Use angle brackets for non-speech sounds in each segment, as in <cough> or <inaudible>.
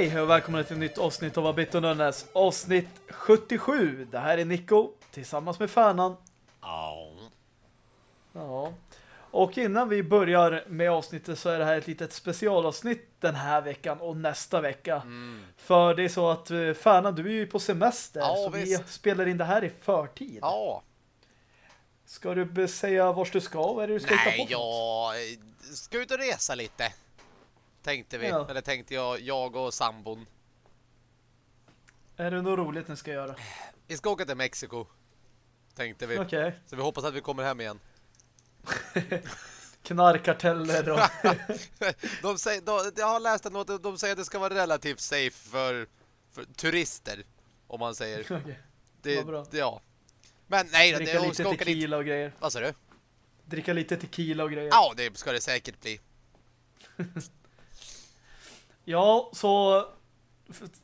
Okej, och välkomna till ett nytt avsnitt av Abit och Nönnäs. Avsnitt 77. Det här är Nico tillsammans med Färnan. Ja. Ja. Och innan vi börjar med avsnittet så är det här ett litet specialavsnitt den här veckan och nästa vecka. Mm. För det är så att eh, Färnan, du är ju på semester Ja, så visst. vi spelar in det här i förtid. Ja. Ska du säga vart du ska? Vad är det du ska hitta på? Nej, jag ska ut och resa lite. Tänkte vi. Ja. Eller tänkte jag, jag och sambon. Är det något roligt ni ska göra? Vi ska åka till Mexiko. Tänkte vi. Okej. Så vi hoppas att vi kommer hem igen. <laughs> Knarkarteller och... <laughs> De säger, de, jag har läst något, de säger att det ska vara relativt safe för, för turister. Om man säger. <laughs> Okej. Det, Vad bra. ja. Men nej, Dricka det, hon lite tequila och grejer. Vad sa du? Dricka lite tequila och grejer. Ja, det ska det säkert bli. Ja, så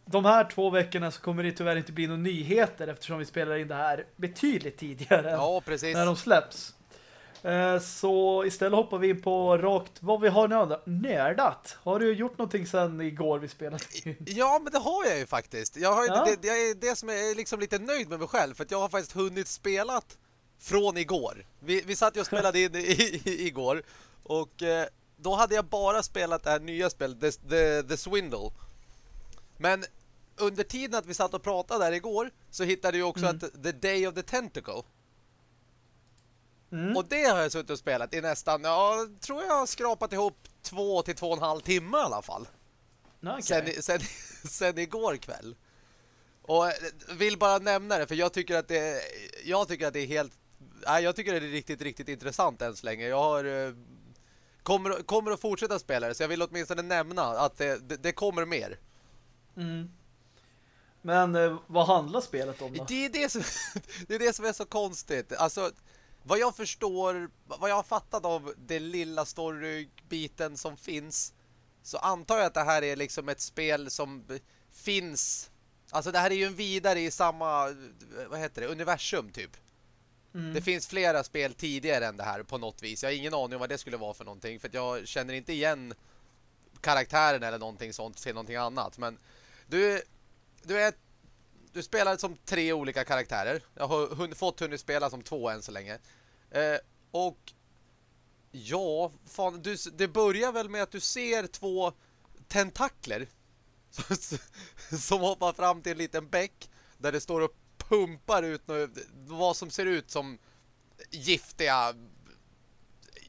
de här två veckorna så kommer det tyvärr inte bli några nyheter eftersom vi spelar in det här betydligt tidigare Ja, precis. när de släpps. Eh, Så istället hoppar vi in på rakt vad vi har nörda- nördat. Har du gjort någonting sen igår vi spelade in? Ja, men det har jag ju faktiskt. Jag har Ja. det, det är det som jag är liksom lite nöjd med mig själv för att jag har faktiskt hunnit spelat från igår. Vi, vi satt ju och spelade in i, i, igår och eh, då hade jag bara spelat det här nya spelet, The, The, The Swindle. Men under tiden att vi satt och pratade där igår så hittade jag också Mm. att The Day of the Tentacle. Mm. Och det har jag suttit och spelat i nästan, ja, tror jag har skrapat ihop två till två och en halv timme i alla fall Okej. sen, sen, <laughs> sen igår kväll. Och eh, vill bara nämna det för jag tycker att det jag tycker att det är helt nej, jag tycker att det är riktigt riktigt intressant än så länge. Jag har eh, kommer kommer att fortsätta spela det så jag vill åtminstone nämna att det, det, det kommer mer. Mm. Men eh, vad handlar spelet om då? Det är det som <laughs> det är det som är så konstigt. Alltså vad jag förstår, vad jag har fattat av den lilla storybiten som finns så antar jag att det här är liksom ett spel som finns Alltså det här är ju en vidare i samma vad heter det, universum typ. Mm. Det finns flera spel tidigare än det här på något vis. Jag har ingen aning om vad det skulle vara för någonting för att jag känner inte igen karaktären eller någonting sånt till någonting annat. Men du, du är du spelar som tre olika karaktärer. Jag har hun, fått hunnit spela som två än så länge. Eh, och ja, fan, du, det börjar väl med att du ser två tentakler <laughs> som hoppar fram till en liten bäck där det står upp pumpar ut nå- vad som ser ut som giftiga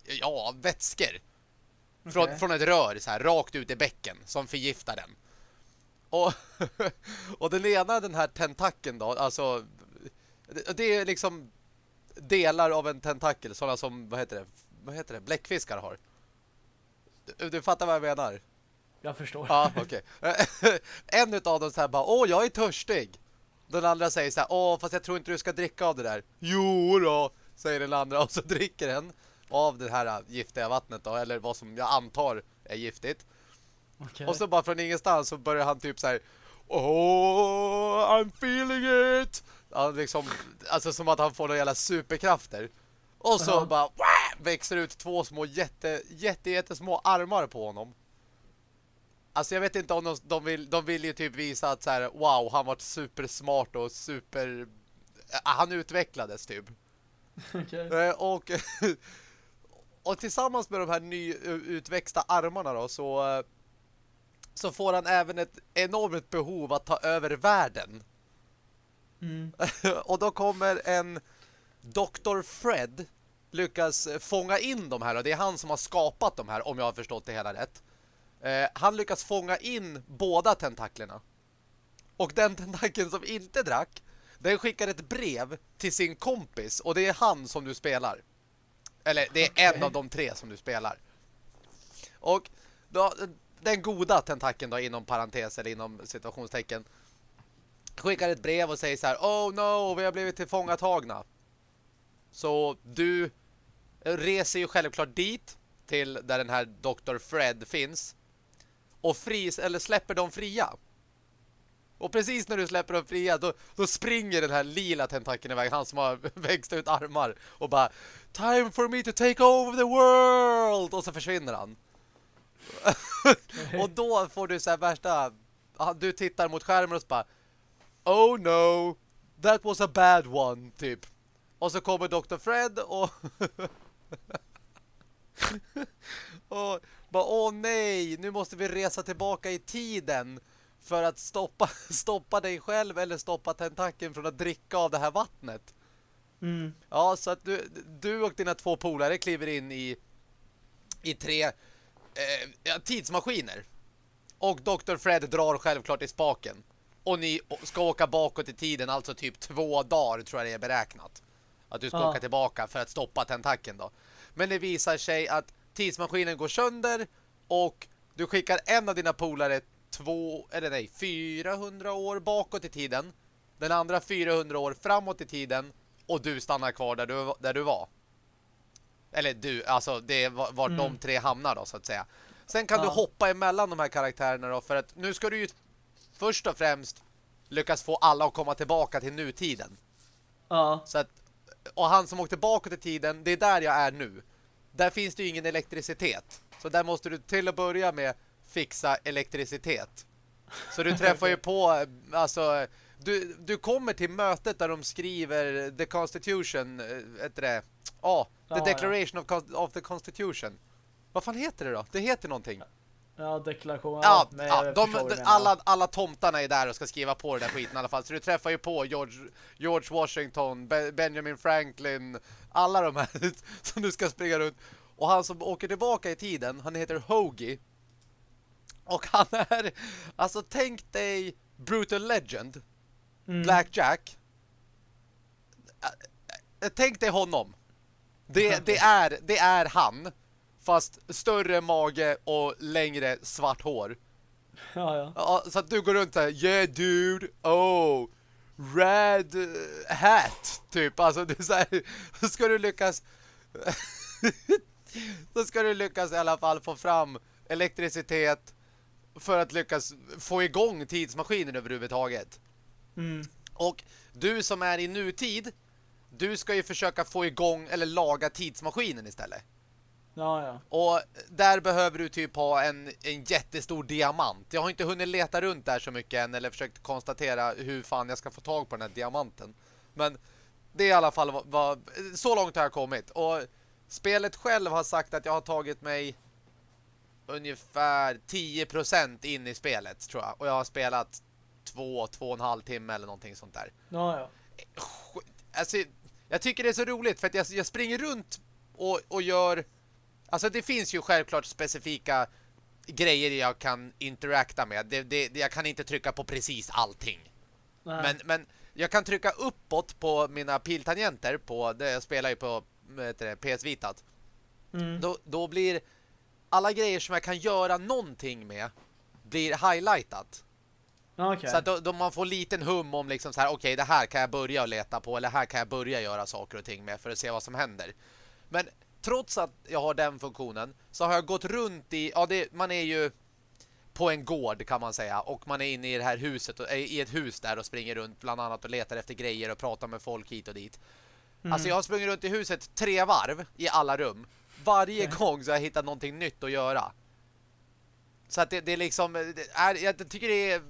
ja, vätskor. Från, Okej. från ett rör så här rakt ut i bäcken som förgiftar den. Och, <laughs> och den ena, den här tentakeln då, alltså det, det är liksom delar av en tentakel, sådana som, vad heter det, vad heter det, bläckfiskar har. Du, du fattar vad jag menar? Jag förstår. Ja, okej. <laughs> en utav dem så här bara, åh, jag är törstig. Den andra säger så här, åh, fast jag tror inte du ska dricka av det där. Jo då, säger den andra och så dricker den av det här äh, giftiga vattnet då, eller vad som jag antar är giftigt. Okej. Och så bara från ingenstans så börjar han typ så här Oh, I'm feeling it! Han liksom, alltså som att han får några jävla superkrafter. Och så Ja. bara wah, växer ut två små jätte, jätte, jättesmå armar på honom. Alltså jag vet inte om de, de, vill, de vill ju typ visa att så här, wow, han var supersmart och super... äh, Han utvecklades typ. <laughs> Okej. Eh, och, <laughs> och tillsammans med de här nyutväxta armarna då så, eh, så får han även ett enormt behov att ta över världen. Mm. <laughs> och då kommer en Dr. Fred lyckas fånga in de här och det är han som har skapat de här om jag har förstått det hela rätt. Eh, han lyckas fånga in båda tentaklerna. Och den tentakeln som inte drack den skickar ett brev till sin kompis och det är han som du spelar. Eller det är Okej. en av de tre som du spelar. Och då, den goda tentakeln då inom parentes eller inom situationstecken skickar ett brev och säger så här Oh no, vi har blivit tillfångatagna. Så du reser ju självklart dit till där den här Dr. Fred finns och fris eller släpper dem fria. Och precis när du släpper dem fria då, då springer den här lila tentakeln iväg, han som har <laughs> växt ut armar och bara Time for me to take over the world! Och så försvinner han. <laughs> och då får du så här värsta du tittar mot skärmen och så bara Oh no, that was a bad one, typ. Och så kommer Dr. Fred och... <laughs> och bara, åh nej, nu måste vi resa tillbaka i tiden för att stoppa, <laughs> stoppa dig själv eller stoppa tentakeln från att dricka av det här vattnet. Mm. Ja, så att du, du och dina två polare kliver in i i tre eh, tidsmaskiner. Och Dr. Fred drar självklart i spaken. Och ni ska åka bakåt i tiden, alltså typ två dagar tror jag det är beräknat. Att du ska Ja. åka tillbaka för att stoppa tentakeln då. Men det visar sig att tidsmaskinen går sönder och du skickar en av dina polare två, eller nej, 400 år bakåt i tiden. Den andra 400 år framåt i tiden och du stannar kvar där du, där du var. Eller du, alltså det är var- vart Mm. de tre hamnar då så att säga. Sen kan Ja. du hoppa emellan de här karaktärerna då för att nu ska du ju först och främst lyckas få alla att komma tillbaka till nutiden. Ja. Så att, och han som åkte bakåt i tiden, det är där jag är nu. Där finns det ju ingen elektricitet. Så där måste du till att börja med fixa elektricitet. Så du träffar ju <laughs> på, alltså, du, du kommer till mötet där de skriver The Constitution, heter det? Ja, The Ja, ja. Declaration of, of the Constitution. Vad fan heter det då? Det heter någonting. Ja, deklaration. Ja, ja jag de, de, alla, alla tomtarna är där och ska skriva på den där skiten i alla fall. Så du träffar ju på George, George Washington, Be Benjamin Franklin, alla de här <laughs> som du ska springa runt. Och han som åker tillbaka i tiden, han heter Hoagie. Och han är, alltså tänk dig Brutal Legend, Mm. Black Jack. Ä- ä- Tänk dig honom. Det, <laughs> det, är, det är han. Fast större mage och längre svart hår. Ja, ja. Ja, så att du går runt så här, yeah dude, oh, red eh, hat, typ. Alltså är så här, <laughs> ska du lyckas, <laughs> så ska du lyckas i alla fall få fram elektricitet för att lyckas få igång tidsmaskinen överhuvudtaget. Mm. Och du som är i nutid, du ska ju försöka få igång eller laga tidsmaskinen istället. Ja, ja. Och där behöver du typ ha en, en jättestor diamant. Jag har inte hunnit leta runt där så mycket än eller försökt konstatera hur fan jag ska få tag på den här diamanten. Men det är i alla fall vad, vad, så långt har jag kommit. Och spelet själv har sagt att jag har tagit mig ungefär 10% in i spelet tror jag. Och jag har spelat två, två och en halv timme eller någonting sånt där Ja, ja. alltså, jag tycker det är så roligt för att jag, jag springer runt och, och gör alltså det finns ju självklart specifika grejer jag kan interakta med. Det, det, jag kan inte trycka på precis allting. Nej. Men, men jag kan trycka uppåt på mina piltangenter på det jag spelar ju på det, PS Vitat. Mm. Då, då blir alla grejer som jag kan göra någonting med blir highlightat. Okej. Så att då, då man får liten hum om liksom så här, okej, det här kan jag börja leta på eller här kan jag börja göra saker och ting med för att se vad som händer. Men trots att jag har den funktionen så har jag gått runt i, ja det, man är ju på en gård kan man säga och man är inne i det här huset och, eh, i ett hus där och springer runt bland annat och letar efter grejer och pratar med folk hit och dit. Mm. Alltså jag har sprungit runt i huset tre varv i alla rum. Varje Okej. gång så har jag hittat någonting nytt att göra. Så att det, det är liksom det är, jag tycker det är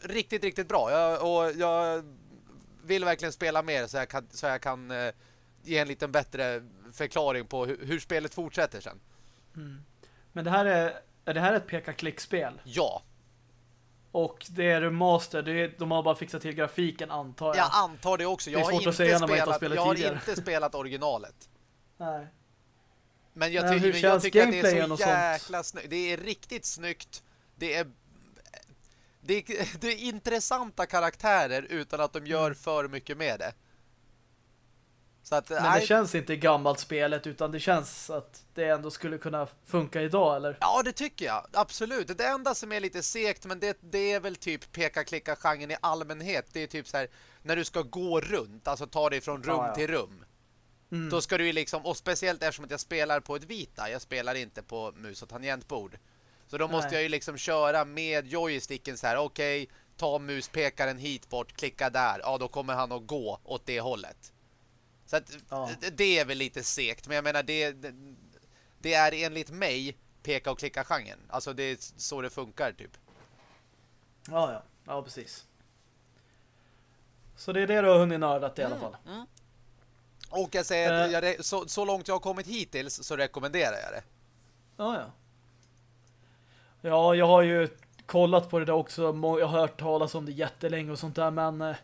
riktigt, riktigt bra. Jag, och jag vill verkligen spela mer så jag kan, så jag kan eh, ge en liten bättre förklaring på hur, hur spelet fortsätter sen. Mm. Men det här är, är det här ett peka-klick-spel? Ja, Och det är remaster, det är, de har bara fixat till grafiken antar jag. jag antar det också. Jag Det är har svårt att inte säga när man inte har spelat, spelat jag har tidigare. inte spelat originalet. Nej. Men jag, ty hur men jag tycker att det är så jäkla snyggt. Det är riktigt snyggt. Det är, det är, det är intressanta karaktärer utan att de gör för mycket med det. Så att, Men det känns inte gammalt spelet utan det känns att det ändå skulle kunna funka idag, eller? Ja, det tycker jag. Absolut. Det enda som är lite segt, men det, det är väl typ peka-klicka-genren i allmänhet. Det är typ så här, när du ska gå runt, alltså ta dig från rum Ja, ja. till rum. Mm. Då ska du ju liksom, och speciellt eftersom att jag spelar på ett vita, jag spelar inte på mus och tangentbord. Så då måste Nej. jag ju liksom köra med joysticken så här, okej, ta muspekaren hit bort, klicka där. Ja, då kommer han att gå åt det hållet. Så att Ja. det- är väl lite segt, men jag menar det, det, det är enligt mig peka och klicka genren. Alltså det är så det funkar typ. Ja, ja. Ja, precis. Så det är det du har hunnit nördat i alla fall. Mm. Och jag säger att Eh. jag, så, så långt jag har kommit hittills så rekommenderar jag det. Ja, ja. Ja, jag har ju kollat på det där också. Jag har hört talas om det jättelänge och sånt där, men eh,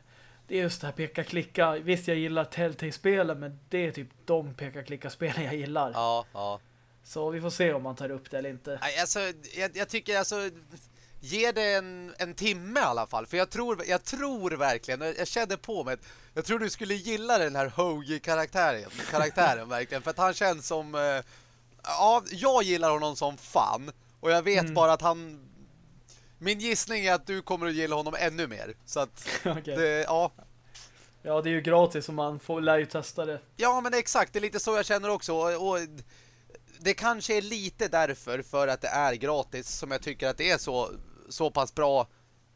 det är just det här peka-klicka. Visst, jag gillar Telltale-spelen, men det är typ de peka-klicka-spelen jag gillar. Ja, ja. Så vi får se om man tar upp det eller inte. Alltså, jag, jag tycker alltså ge det en, en timme i alla fall. För jag tror, jag tror verkligen, jag kände på mig jag tror du skulle gilla den här Hoagie-karaktären karaktären <laughs> verkligen. För att han känns som eh, ja, jag gillar honom som fan. Och jag vet Mm. bara att han min gissning är att du kommer att gilla honom ännu mer. Så att <laughs> Okej. det, ja, Ja, det är ju gratis och man får, lär ju testa det. Ja, men exakt. Det är lite så jag känner också. Och, och det kanske är lite därför, för att det är gratis, som jag tycker att det är så, så pass bra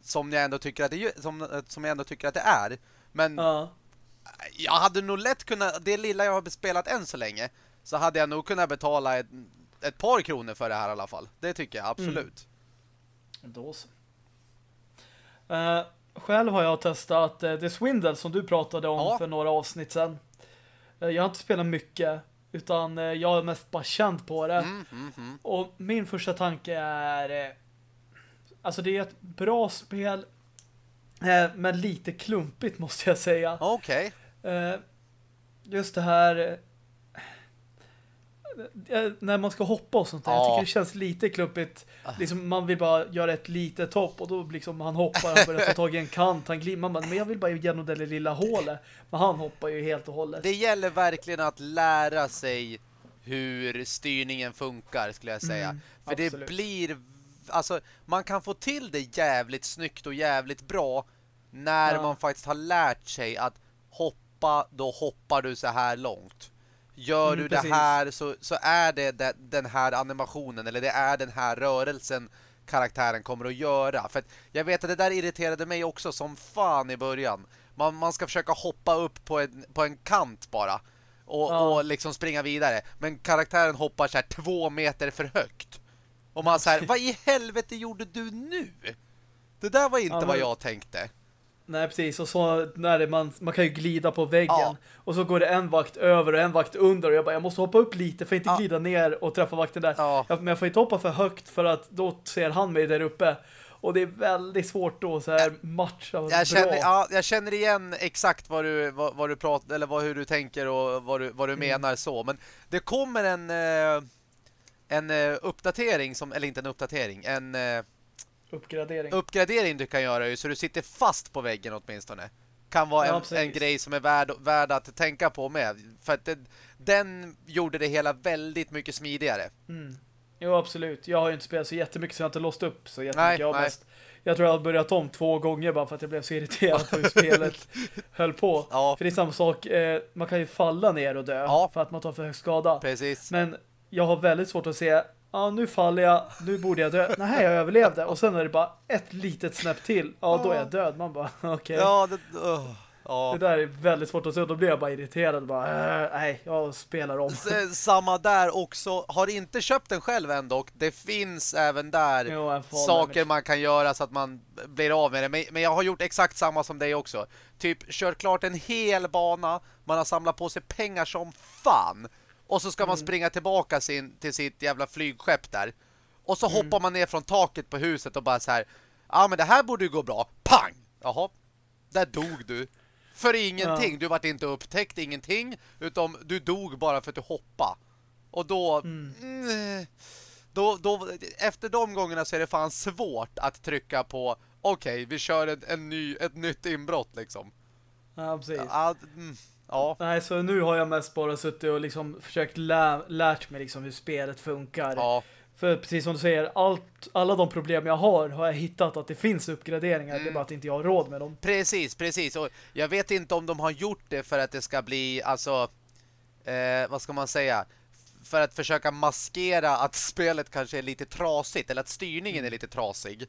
som jag ändå tycker att det, som, som jag ändå tycker att det är. Men Ja. jag hade nog lätt kunnat, det lilla jag har spelat än så länge, så hade jag nog kunnat betala ett, ett par kronor för det här i alla fall. Det tycker jag absolut. Då så. Eh, själv har jag testat uh, The Swindle som du pratade om Ja. för några avsnitt sedan. Eh, jag har inte spelat mycket utan eh, jag har mest bara känt på det. Mm, mm, mm. Och min första tanke är eh, alltså det är ett bra spel eh, men lite klumpigt måste jag säga. Okej. Eh, just det här eh, eh, när man ska hoppa och sånt där. Jag Ja. tycker det känns lite klumpigt. Liksom, man vill bara göra ett litet hopp och då liksom han hoppar, han börjar ta <laughs> tag i en kant, han glimmar. Men jag vill bara igenom det lilla hålet. Men han hoppar ju helt och hållet. Det gäller verkligen att lära sig hur styrningen funkar skulle jag säga. Mm, För det absolut. blir alltså man kan få till det jävligt snyggt och jävligt bra när Ja. man faktiskt har lärt sig att hoppa, då hoppar du så här långt. Gör Mm, du precis. det här så, så är det de- den här animationen eller det är den här rörelsen karaktären kommer att göra. För att jag vet att det där irriterade mig också som fan i början. Man, man ska försöka hoppa upp på en, på en kant bara. Och, Ja. och liksom springa vidare. Men karaktären hoppar så här två meter för högt. Och man så här, vad i helvete gjorde du nu? Det där var inte Ja, men- vad jag tänkte. Nej, precis. Och så när man, man kan ju glida på väggen. Ja. Och så går det en vakt över och en vakt under. Och jag bara, jag måste hoppa upp lite för att inte Ja. glida ner och träffa vakten där. Ja. Men jag får inte hoppa för högt för att då ser han mig där uppe. Och det är väldigt svårt då så här matcha bra. Jag känner, ja, jag känner igen exakt vad du, vad, vad du pratar eller vad, hur du tänker och vad du, vad du Mm. menar så. Men det kommer en eh, en eh, uppdatering som, eller inte en uppdatering, en eh, Uppgradering. uppgradering du kan göra ju så du sitter fast på väggen åtminstone. Kan vara Ja, en, grej som är värd, värd att tänka på med. För att det, den gjorde det hela väldigt mycket smidigare. Mm. Jo, absolut. Jag har ju inte spelat så jättemycket så jag har inte låst upp så jättemycket. Nej, jag, nej. mest, jag tror jag har börjat om två gånger bara för att jag blev så irriterad på hur spelet <laughs> höll på. Ja, För det är samma sak, eh, man kan ju falla ner och dö Ja. för att man tar för hög skada. precis. Men jag har väldigt svårt att se ja nu faller jag, nu borde jag dö. Nej, jag överlevde. Och sen är det bara ett litet snäpp till. Ja, då är jag död. Man bara, <laughs> okej. Ja, det, uh, ja. Det där är väldigt svårt att se. Då blir jag bara irriterad. Bara, äh, nej, jag spelar om. S- Samma där också. Har inte köpt den själv ändå. Det finns även där Jo, saker damage. man kan göra så att man blir av med det. Men, men jag har gjort exakt samma som dig också. Typ kört klart en hel bana. Man har samlat på sig pengar som fan. Och så ska man Mm. springa tillbaka sin, till sitt jävla flygskepp där. Och så Mm. hoppar man ner från taket på huset och bara så här. Ja men det här borde ju gå bra. Pang! Jaha. Där dog du. För ingenting. Ja. Du vart inte upptäckt, ingenting. Utan du dog bara för att du hoppade. Och då... Mm. Mm, då, då... Efter de gångerna så är det fan svårt att trycka på Okej, vi kör en, en ny, ett nytt inbrott liksom. Ja, precis. Ja, mm, ja. Nej, så nu har jag mest bara suttit och liksom försökt lä lärt mig liksom hur spelet funkar. ja. För precis som du säger, allt, alla de problem jag har har jag hittat att det finns uppgraderingar. Mm. Det är bara att inte jag har råd med dem. Precis, precis. Och jag vet inte om de har gjort det för att det ska bli, alltså, eh, vad ska man säga? För att försöka maskera att spelet kanske är lite trasigt eller att styrningen är lite trasig.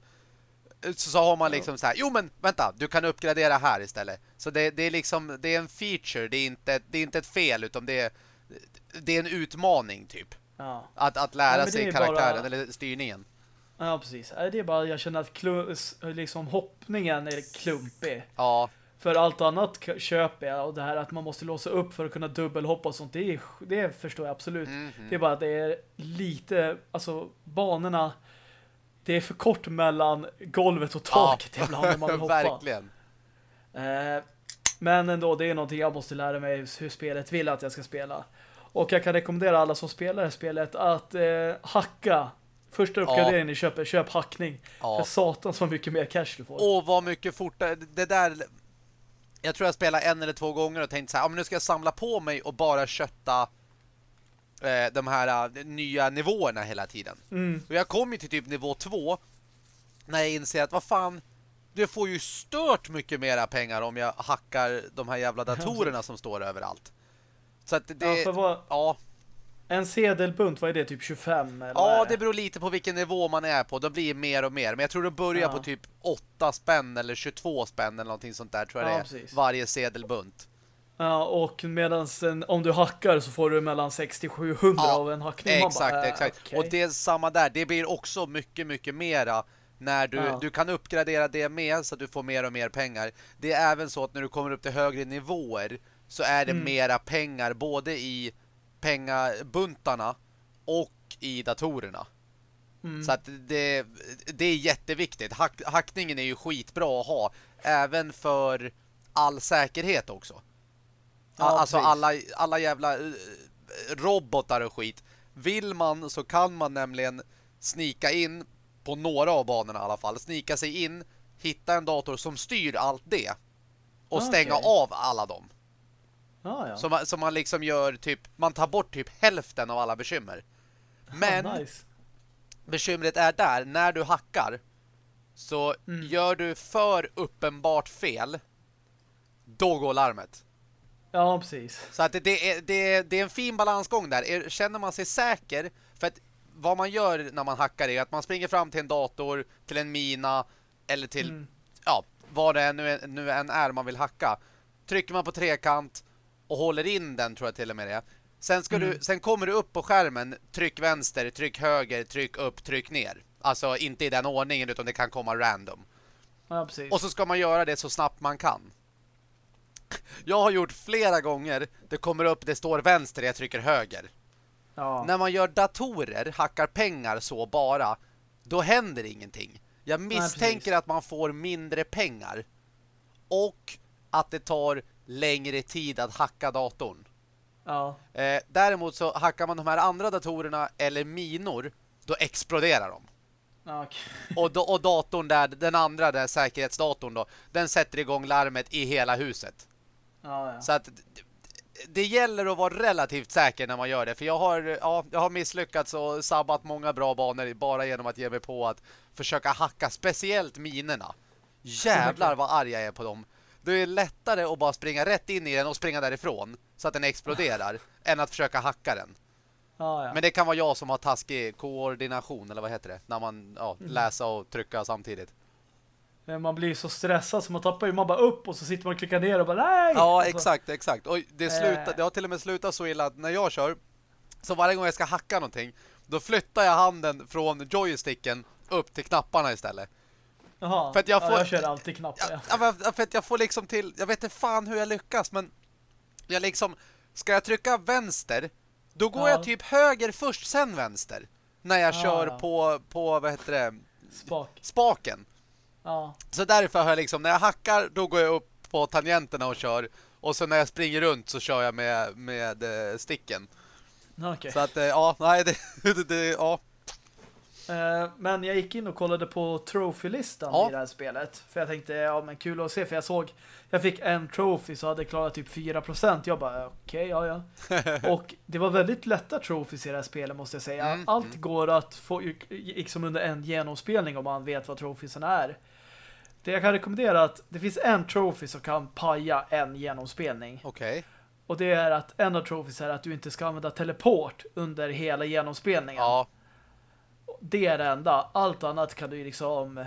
Så, så har man liksom så här, jo men vänta, du kan uppgradera här istället. Så det, det är liksom, det är en feature, det är inte, det är inte ett fel utan det är, det är en utmaning typ. Ja. Att, att lära Ja, sig är karaktären bara- eller styrningen. Ja, precis. Det är bara, jag känner att klu, liksom hoppningen är klumpig. Ja, För allt annat köper jag och det här att man måste låsa upp för att kunna dubbelhoppa och sånt, det, är, det förstår jag absolut. Mhm. Det är bara att det är lite, alltså banorna, det är för kort mellan golvet och taket ibland när man <laughs> vill hoppa. verkligen. Eh, men ändå, det är någonting jag måste lära mig hur spelet vill att jag ska spela. Och jag kan rekommendera alla som spelar det här spelet att eh, hacka. Första uppgraderingen ni köper, köp hackning. Ja. För satan så mycket mer cash du får. Och vad mycket fortare. Det där... Jag tror jag spelade en eller två gånger och tänkte så här, ja, men nu ska jag samla på mig och bara kötta eh, de här eh, nya nivåerna hela tiden. Mm. Och jag kom ju till typ nivå två när jag inser att vad fan, du får ju stört mycket mera pengar om jag hackar de här jävla datorerna som står överallt. Så att det... Ja, vad, Ja, en sedelbunt, vad är det? Typ 25? Eller ja, det beror lite på vilken nivå man är på. De blir mer och mer. Men jag tror det börjar Ja. på typ 8 spänn eller 22 spänn eller någonting sånt där tror jag Ja, det är. precis. Varje sedelbunt. Ja, och medan om du hackar så får du mellan 60-700 Ja, av en hackning. Exakt, bara, äh, exakt. okej. Och det är samma där. Det blir också mycket, mycket mera när du, Ja. du kan uppgradera det med så att du får mer och mer pengar. Det är även så att när du kommer upp till högre nivåer så är det Mm. mera pengar både i pengabuntarna och i datorerna. Mm. Så att det, det är jätteviktigt. Hack, hackningen är ju skitbra att ha. Även för all säkerhet också. Ja, alltså precis. alla, alla jävla eh, robotar och skit. Vill man så kan man nämligen snika in på några av banorna i alla fall. Snika sig in, hitta en dator som styr allt det. Och Ah, stänga av alla dem. ja, ja. Så man, så man liksom gör typ, man tar bort typ hälften av alla bekymmer. <laughs> Men Ah, nice. bekymret är där, när du hackar så Mm. gör du för uppenbart fel då går larmet. Ja, precis. Så att det, det, är, det, det är en fin balansgång där. Är, känner man sig säker för att vad man gör när man hackar är att man springer fram till en dator, till en mina eller till Mm. ja, vad det är nu, nu än är man vill hacka. Trycker man på trekant och håller in den tror jag till och med det. Sen, ska Mm. du, sen kommer du upp på skärmen, tryck vänster, tryck höger, tryck upp, tryck ner. Alltså inte i den ordningen utan det kan komma random. Ja, precis. Och så ska man göra det så snabbt man kan. <laughs> Jag har gjort flera gånger, det kommer upp, det står vänster, jag trycker höger. ja. När man gör datorer, hackar pengar så bara, då händer ingenting. Jag misstänker precis. att man får mindre pengar. Och att det tar längre tid att hacka datorn. ja. Eh, däremot så hackar man de här andra datorerna eller minor, då exploderar de. okej. Och, då, och datorn där, den andra där säkerhetsdatorn då, den sätter igång larmet i hela huset. Ja, ja. Så att det, gäller att vara relativt säker när man gör det. För jag har, ja, jag har misslyckats och sabbat många bra banor bara genom att ge mig på att försöka hacka speciellt minerna. Jävlar vad arg jag är på dem. Det är lättare att bara springa rätt in i den och springa därifrån så att den exploderar <laughs> än att försöka hacka den. ja, ja. Men det kan vara jag som har taskig koordination eller vad heter det? När man ja, Mm. läsa och trycka samtidigt. Men Man blir så stressad så man tappar ju man bara upp och så sitter man och klickar ner och bara nej! Ja, Alltså, exakt, exakt. Och det, slutar, Eh. det har till och med slutat så illa att när jag kör, så varje gång jag ska hacka någonting, då flyttar jag handen från joysticken upp till knapparna istället. Jaha. för att jag ja, får- jag kör alltid knappar. Ja, Ja. ja, för att jag får liksom till, jag vet inte fan hur jag lyckas, men jag liksom, ska jag trycka vänster, då går Ja. jag typ höger först, sen vänster. När jag Ja, kör ja. på, på, vad heter det, Spak. spaken. Ja. Så därför har jag liksom, när jag hackar då går jag upp på tangenterna och kör. Och så när jag springer runt så kör jag med, med eh, sticken. Okej. Så att, eh, ja, nej, det, <laughs> det, det ja. Eh, men jag gick in och kollade på trophy-listan Ja. i det här spelet. För jag tänkte, ja men kul att se. För jag såg, jag fick en trophy så hade jag klarat typ 4%. Jag bara, okej, ja ja. <laughs> och det var väldigt lätta trophies i det här spelet måste jag säga. Mm, Allt mm. går att få liksom under en genomspelning om man vet vad trophiesarna är. Det jag kan rekommendera är att det finns en trophy som kan paja en genomspelning. Okej. Och det är att en av trophies är att du inte ska använda teleport under hela genomspelningen. Ja, Det är det enda. Allt annat kan du liksom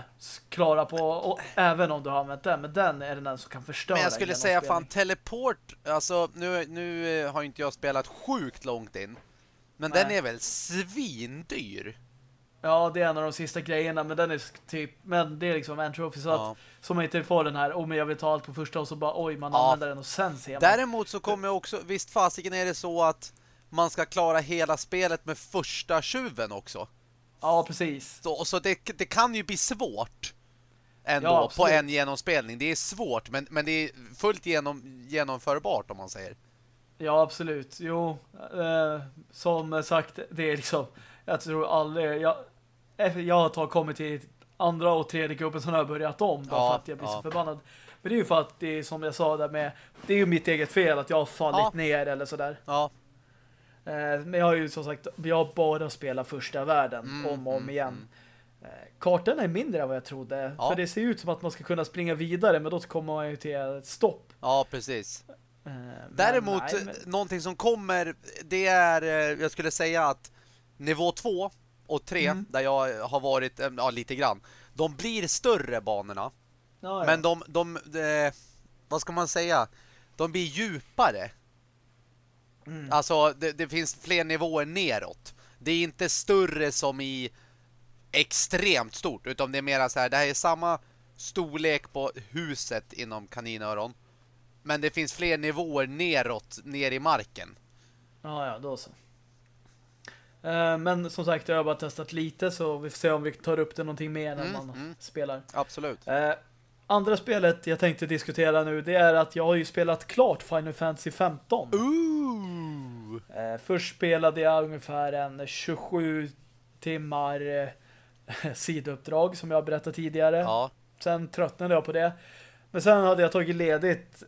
klara på och, även om du har använt den. Men den är den enda som kan förstöra men jag skulle säga fan teleport, alltså nu, nu eh, har inte jag spelat sjukt långt in. Men Nej. den är väl svindyr? Ja, det är en av de sista grejerna, men den är typ, men det är liksom en trophy så Ja. att så man inte får den här, om jag vill ta allt på första och så bara, oj, man Ja. använder den och sen ser man. Däremot så kommer också, visst fasiken är det så att man ska klara hela spelet med första tjuven också. Ja, precis. Så, så det, det kan ju bli svårt ändå Ja, på en genomspelning. Det är svårt, men, men det är fullt genom, genomförbart om man säger. Ja, absolut. Jo, eh, som sagt, det är liksom, jag tror aldrig, jag, efter jag har kommit till andra och tredje gruppen som har börjat om bara Ja, för att jag blir ja. så förbannad. Men det är ju för att det är som jag sa där med, det är ju mitt eget fel att jag har fallit Ja. ner eller sådär. Ja, Eh, men jag har ju som sagt, vi har bara spelat första världen Mm, om och om mm, igen. Eh, kartan är mindre än vad jag trodde. Ja. För det ser ut som att man ska kunna springa vidare, men då kommer man ju till ett stopp. ja precis. Eh, men Däremot, nej, men- någonting som kommer, det är, eh, jag skulle säga att nivå 2 och 3, Mm. där jag har varit eh, ja, lite grann, de blir större banorna. Ja, ja. Men de, de, de, vad ska man säga? De blir djupare. Mm. Alltså, det, det finns fler nivåer neråt. Det är inte större som i extremt stort, utan det är mera så här, det här är samma storlek på huset inom kaninöron. Men det finns fler nivåer neråt, ner i marken. Ja, ja, då så. Eh, Men som sagt, jag har bara testat lite så vi får se om vi tar upp det någonting mer när Mm, man mm. spelar. Absolut. Eh, andra spelet jag tänkte diskutera nu det är att jag har ju spelat klart Final Fantasy 15. Ooh. Eh, först spelade jag ungefär en 27 timmar <laughs> sidouppdrag som jag berättade tidigare. Ja, Sen tröttnade jag på det. Men sen hade jag tagit ledigt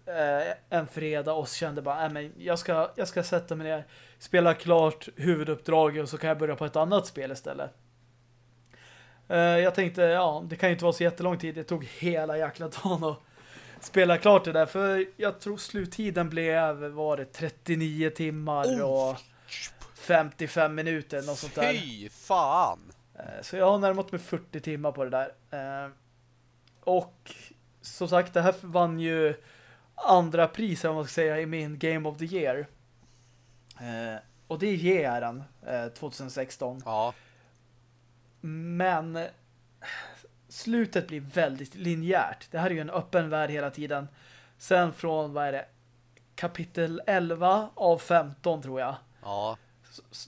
en fredag och kände bara, äh, men jag ska, jag ska sätta mig ner, spela klart huvuduppdraget och så kan jag börja på ett annat spel istället. Eh, jag tänkte, ja, det kan ju inte vara så jättelång tid. Det tog hela jäkla dagen att spela klart det där. För jag tror sluttiden blev, var det 39 timmar och 55 minuter, något sånt där. fy fan. Eh, Så jag har närmat mig 40 timmar på det där. Eh, Och som sagt, det här vann ju andra pris, om man ska säga, i min Game of the Year. Eh, Och det ger eh, 2016. Ja, Men eh, slutet blir väldigt linjärt. Det här är ju en öppen värld hela tiden. Sen från, vad är det? Kapitel 11 av 15 tror jag. ja,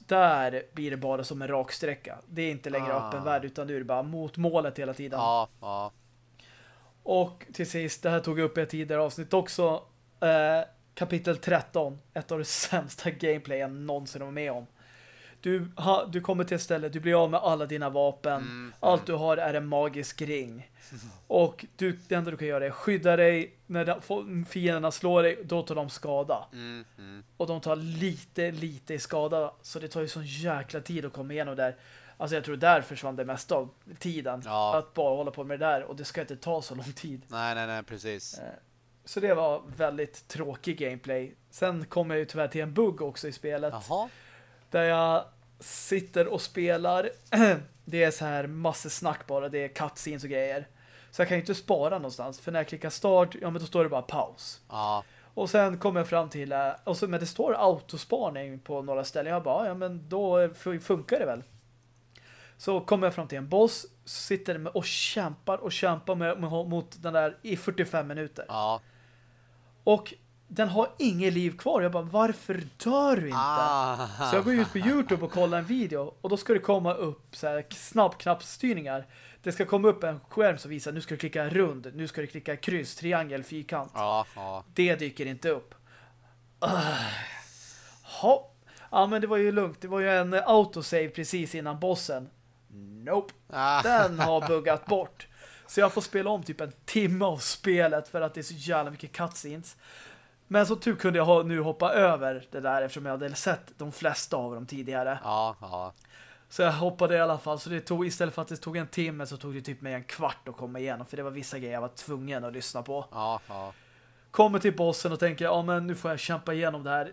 Där blir det bara som en rak sträcka. Det är inte längre Ah. öppen värld utan nu är det bara mot målet hela tiden. ja, ja. Och till sist, det här tog jag upp i ett tidigare avsnitt också. Eh, kapitel 13. Ett av de <laughs> sämsta gameplay jag någonsin var med om. Du, ha, du kommer till ett ställe, du blir av med alla dina vapen. Mm, Allt du har är en magisk ring. <laughs> Och du, det enda du kan göra är skydda dig. När de, fienderna slår dig, då tar de skada. Mm, mm. Och de tar lite, lite i skada. Så det tar ju sån jäkla tid att komma igenom där. Alltså jag tror där försvann det mesta av tiden. Ja. Att bara hålla på med det där. Och det ska inte ta så lång tid. Nej, nej, nej, precis. Så det var väldigt tråkig gameplay. Sen kom jag ju tyvärr till en bugg också i spelet. Jaha. Där jag sitter och spelar. <clears throat> det är så här massor snack bara. Det är cutscenes och grejer. Så jag kan ju inte spara någonstans. För när jag klickar start, ja men då står det bara paus. Ja, Och sen kommer jag fram till, eh, och så, men det står autospaning på några ställen. Jag bara, ja men då funkar det väl. Så kommer jag fram till en boss, sitter och kämpar och kämpar med, med, mot den där i 45 minuter. ja. Och den har inget liv kvar. Jag bara, varför dör du inte? Ah. Så jag går ut på Youtube och kollar en video och då ska det komma upp så här snabbknappsstyrningar. Det ska komma upp en skärm som visar nu ska du klicka rund, nu ska du klicka kryss, triangel, fyrkant. Ja, ja. Det dyker inte upp. Uh. Ha. Ja, men det var ju lugnt. Det var ju en autosave precis innan bossen. Nope. Ah. Den har buggat bort. Så jag får spela om typ en timme av spelet för att det är så jävla mycket cutscenes. Men så tur kunde jag nu hoppa över det där eftersom jag hade sett de flesta av dem tidigare. Ja, ja. Så jag hoppade i alla fall. Så det tog, istället för att det tog en timme så tog det typ mig en kvart att komma igenom. För det var vissa grejer jag var tvungen att lyssna på. Ja, ja. Kommer till bossen och tänker, ja men nu får jag kämpa igenom det här.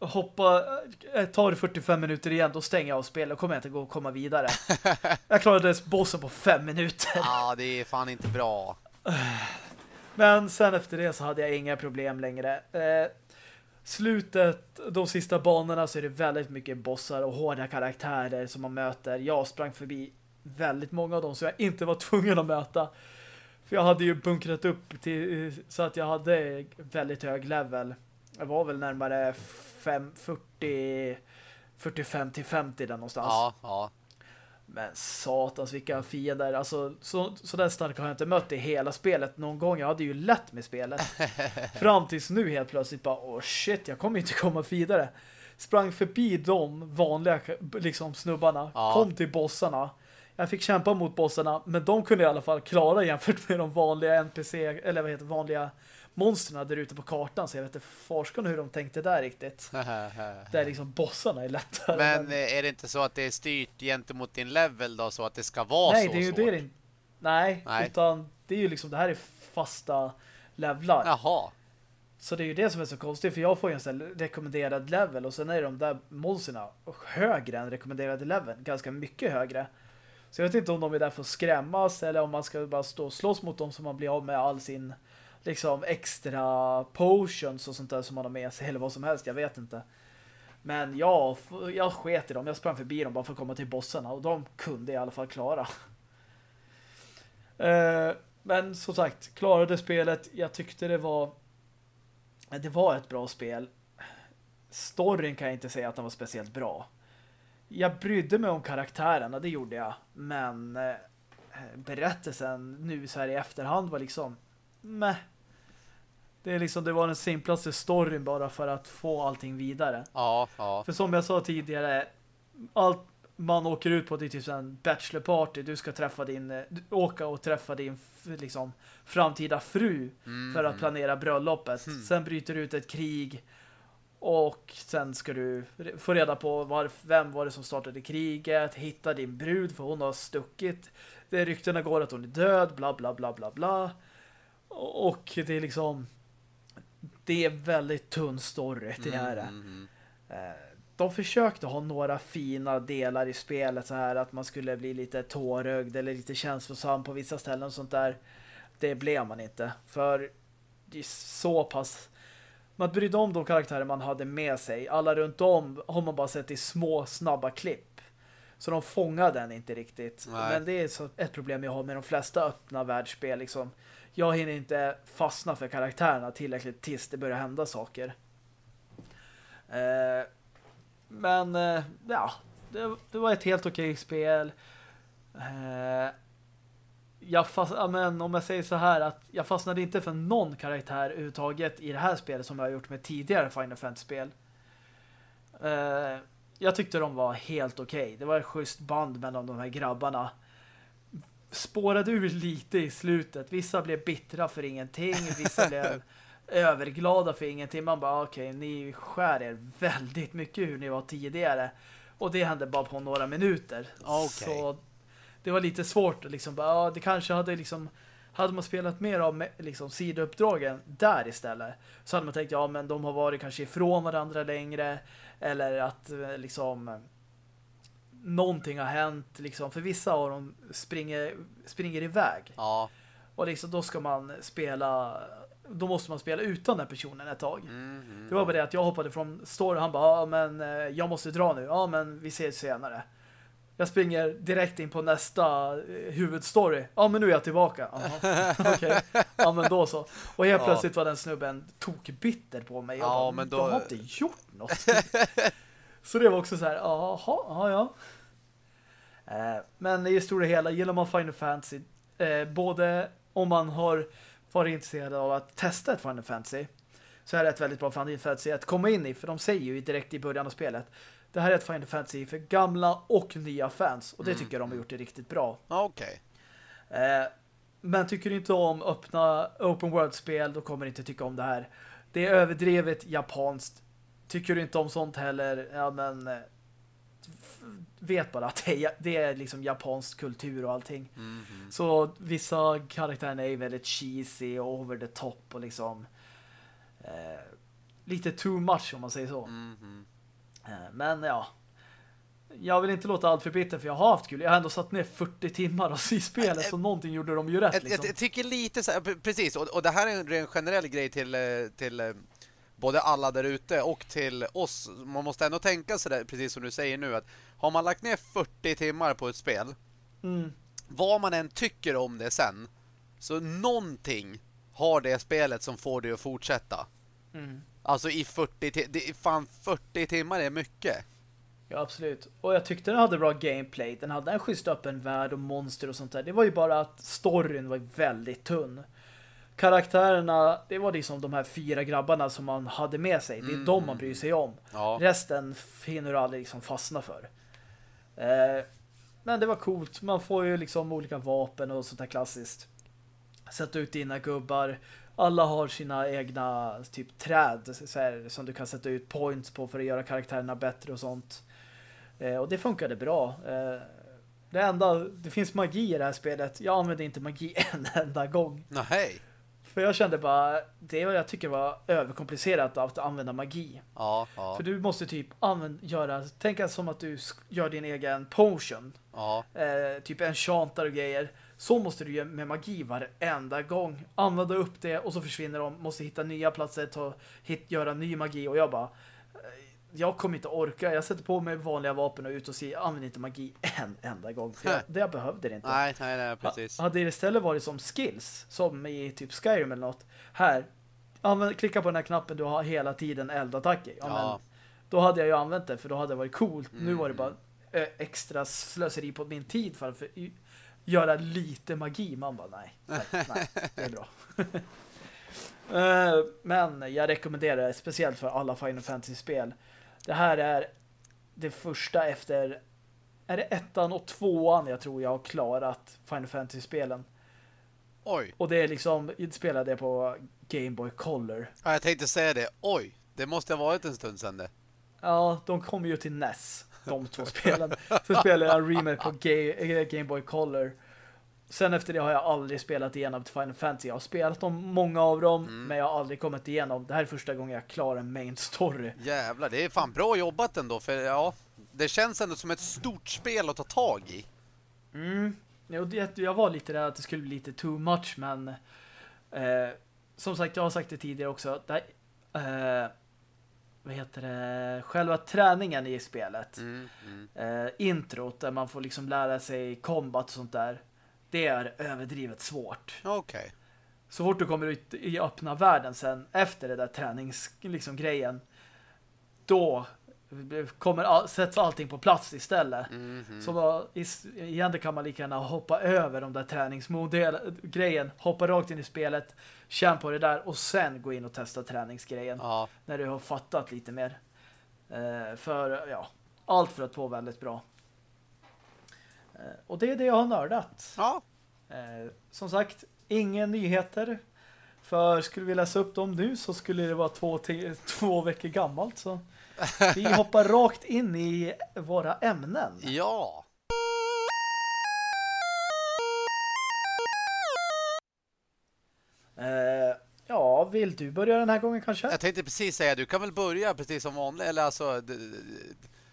Hoppa, eh, tar det 45 minuter igen, då stänger jag av spelet och kommer jag inte gå och komma vidare. <laughs> jag klarade bossen på fem minuter. Ja, det är fan inte bra. <sighs> Men sen efter det så hade jag inga problem längre. Eh, slutet, de sista banorna så är det väldigt mycket bossar och hårda karaktärer som man möter. Jag sprang förbi väldigt många av dem så jag inte var tvungen att möta. För jag hade ju bunkrat upp till, så att jag hade väldigt hög level. Jag var väl närmare 5, 40 45 till 50 där någonstans. Ja, ja. Men satans vilka fiender. Alltså, så, så där starka har jag inte mött i hela spelet någon gång. Jag hade ju lätt med spelet. <laughs> Fram tills nu helt plötsligt bara, åh oh shit, jag kommer inte komma vidare. Sprang förbi de vanliga liksom snubbarna. Ja. Kom till bossarna. Jag fick kämpa mot bossarna, men de kunde i alla fall klara jämfört med de vanliga NPC, eller vad heter vanliga monstren där ute på kartan så jag vet inte forskarna hur de tänkte där riktigt. <laughs> där liksom bossarna är lättare. Men, men, är det inte så att det är styrt gentemot din level då så att det ska vara nej, så det är ju svårt? Det är, nej, nej, utan det är ju liksom det här är fasta levlar. Jaha. Så det är ju det som är så konstigt för jag får ju en sån rekommenderad level och sen är de där monsterna högre än rekommenderade level. Ganska mycket högre. Så jag vet inte om de är där för att skrämmas eller om man ska bara stå och slåss mot dem som man blir av med all sin liksom extra potions och sånt där som man har med sig eller vad som helst, jag vet inte. Men jag, jag sket i dem, jag sprang förbi dem bara för att komma till bossarna och de kunde i alla fall klara. Eh, men som sagt, klarade spelet. Jag tyckte det var det var ett bra spel. Storyn kan jag inte säga att den var speciellt bra. Jag brydde mig om karaktärerna, det gjorde jag. Men eh, berättelsen nu så här i efterhand var liksom meh. Det, är liksom, det var den simplaste storyn bara för att få allting vidare. Ja, ja. För som jag sa tidigare, allt man åker ut på det är typ en bachelorparty. Du ska träffa din, åka och träffa din liksom, framtida fru mm. för att planera bröllopet. Mm. Sen bryter du ut ett krig och sen ska du få reda på var, vem var det som startade kriget, hitta din brud för hon har stuckit. Det ryktena går att hon är död, bla bla bla bla bla. Och det är liksom det är väldigt tunn story, det är det. Mm, mm, de försökte ha några fina delar i spelet så här att man skulle bli lite tårögd eller lite känslosam på vissa ställen och sånt där. Det blev man inte. För det är så pass... Man brydde om de karaktärer man hade med sig. Alla runt om har man bara sett i små, snabba klipp. Så de fångade den inte riktigt. Nej. Men det är ett problem jag har med de flesta öppna världsspel. Liksom jag hinner inte fastna för karaktärerna tillräckligt tills det börjar hända saker. Eh, men eh, ja, det, det, var ett helt okej spel. Eh, jag fast, ja, men om jag säger så här att jag fastnade inte för någon karaktär överhuvudtaget i det här spelet som jag har gjort med tidigare Final Fantasy-spel. Eh, jag tyckte de var helt okej. Okay. Det var ett schysst band mellan de här grabbarna spårade ur lite i slutet. Vissa blev bittra för ingenting, vissa blev <laughs> överglada för ingenting. Man bara, okej, okay, ni skär er väldigt mycket hur ni var tidigare. Och det hände bara på några minuter. Okay. Så det var lite svårt att liksom, ja, det kanske hade liksom hade man spelat mer av liksom, sidouppdragen där istället så hade man tänkt, ja men de har varit kanske ifrån varandra längre eller att eh, liksom någonting har hänt liksom, för vissa av dem springer, springer iväg. Ja. Och liksom då ska man spela då måste man spela utan den personen ett tag. Mm, mm, det var bara det att jag hoppade från story han bara, ja men eh, jag måste dra nu. Ja men vi ses senare. Jag springer direkt in på nästa eh, huvudstory. Ja men nu är jag tillbaka. <laughs> Okej. Okay. Ja men då så. Och helt plötsligt var den snubben tokbitter på mig. Jag ja, bara, men då... jag har inte gjort något. <laughs> så det var också så här, jaha, ja ja. Eh, men i stora hela gillar man Final Fantasy eh, både om man har varit intresserad av att testa ett Final Fantasy så är det ett väldigt bra Final Fantasy att komma in i för de säger ju direkt i början av spelet det här är ett Final Fantasy för gamla och nya fans och det mm. tycker jag de har gjort det riktigt bra. Okej. Okay. Eh, men tycker du inte om öppna open world-spel då kommer du inte tycka om det här. Det är överdrivet japanskt. Tycker du inte om sånt heller, ja men vet bara att det är, det är liksom japansk kultur och allting. Mm -hmm. Så vissa karaktärer är väldigt cheesy och over the top och liksom eh, lite too much om man säger så. Mm -hmm. eh, men ja, jag vill inte låta allt för bitter för jag har haft kul. Jag har ändå satt ner 40 timmar och i spelet så någonting gjorde de ju rätt. Liksom. Jag, jag, tycker lite så här, precis, och, och det här är en generell grej till, eh, till eh, både alla där ute och till oss. Man måste ändå tänka sig det, precis som du säger nu, att har man lagt ner 40 timmar på ett spel, Mm. vad man än tycker om det sen, så någonting har det spelet som får det att fortsätta. Mm. Alltså i 40 ti- det är fan 40 timmar är mycket. Ja, absolut. Och jag tyckte den hade bra gameplay. Den hade en schysst öppen värld och monster och sånt där. Det var ju bara att storyn var väldigt tunn. Karaktärerna, det var liksom de här fyra grabbarna som man hade med sig. Det är de man bryr sig om. Ja. Resten hinner du aldrig liksom fastna för. Eh, men det var coolt. Man får ju liksom olika vapen och sånt där klassiskt. Sätta ut dina gubbar. Alla har sina egna typ träd här, som du kan sätta ut points på för att göra karaktärerna bättre och sånt. Eh, och det funkade bra. Eh, det enda, det finns magi i det här spelet. Jag använde inte magi <laughs> en enda gång. Nej. För jag kände bara, det var jag tycker var överkomplicerat att använda magi. Ja, ja, För du måste typ använda, göra, tänka som att du gör din egen potion. ja. Eh, typ enchantar och grejer. Så måste du göra med magi varenda gång. Använda upp det och så försvinner de. Måste hitta nya platser, ta, hit, göra ny magi. Och jag bara, jag kommer inte orka. Jag sätter på mig vanliga vapen och ut och säger, använd inte magi en enda gång. För jag, <laughs> det jag behövde det inte. Nej, nej, nej, precis. Ha- Hade det istället varit som skills, som i typ Skyrim eller något. Här, använd, klicka på den här knappen, du har hela tiden eldattacker. Ja, Ja. Men, då hade jag ju använt det, för då hade det varit coolt. Nu var det Mm. bara eh, extra slöseri på min tid för att för, göra lite magi. Man bara, nej, nej, nej det är bra. <laughs> <laughs> Eh, men jag rekommenderar det, speciellt för alla Final Fantasy-spel. Det här är det första efter är det ettan och tvåan jag tror jag har klarat Final Fantasy-spelen. Oj. Och det är liksom, jag spelade det på Game Boy Color. Ja, jag tänkte säga det. Oj, det måste ha varit en stund sedan det. Ja, de kom ju till NES, de två spelen. Så spelade jag en remake på eh, Game Boy Color. Sen efter det har jag aldrig spelat igenom Final Fantasy. Jag har spelat om många av dem, men jag har aldrig kommit igenom. Det här är första gången jag klarar en main story. Jävlar, det är fan bra jobbat ändå. För ja, det känns ändå som ett stort spel att ta tag i. Mm. Jo, det, jag var lite rädd att det skulle bli lite too much, men eh, som sagt, jag har sagt det tidigare också. Det, här, eh, vad heter det? Själva träningen i spelet. Mm, mm. Eh, introt där man får liksom lära sig combat och sånt där. Det är överdrivet svårt. Okej. Så fort du kommer ut i öppna världen sen efter det där tränings liksom grejen då kommer all, sätts allting på plats istället. Mm, mm. Så vad, egentligen kan man lika gärna hoppa över de där träningsmodell-grejen, hoppa rakt in i spelet, känn på det där och sen gå in och testa träningsgrejen Ja, när du har fattat lite mer. Eh, för, ja, allt för att få väldigt bra. Eh, och det är det jag har nördat. ja. Eh, som sagt, ingen nyheter. För skulle vi läsa upp dem nu så skulle det vara två, <laughs> två veckor gammalt. Så vi <laughs> hoppar rakt in i våra ämnen. Ja. Eh, ja, vill du börja den här gången kanske? Jag tänkte precis säga, du kan väl börja precis som vanligt. Eller alltså,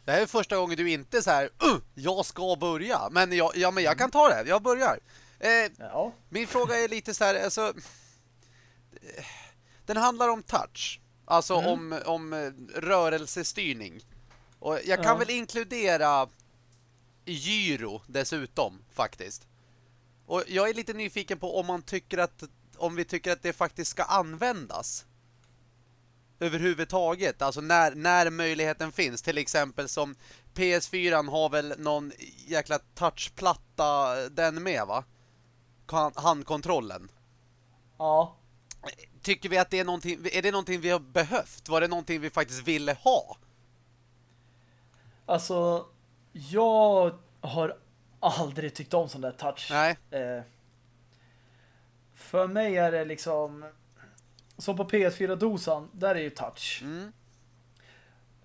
det, här är första gången du inte så här, uh, jag ska börja. Men jag, ja, men jag kan ta det, jag börjar. Eh, Ja. Min fråga är lite så här, alltså, den handlar om touch. Alltså Mm. om, om eh, rörelsestyrning. Och jag kan Ja. väl inkludera gyro dessutom faktiskt. Och jag är lite nyfiken på om man tycker att om vi tycker att det faktiskt ska användas överhuvudtaget. Alltså när, när möjligheten finns. Till exempel som PS4 har väl någon jäkla touchplatta den med va? Handkontrollen. Ja. Tycker vi att det är någonting, är det någonting vi har behövt? Var det någonting vi faktiskt ville ha? Alltså, jag har aldrig tyckt om sån där touch. Nej. Eh, för mig är det liksom som på PS4-dosan, där är ju touch. Mm.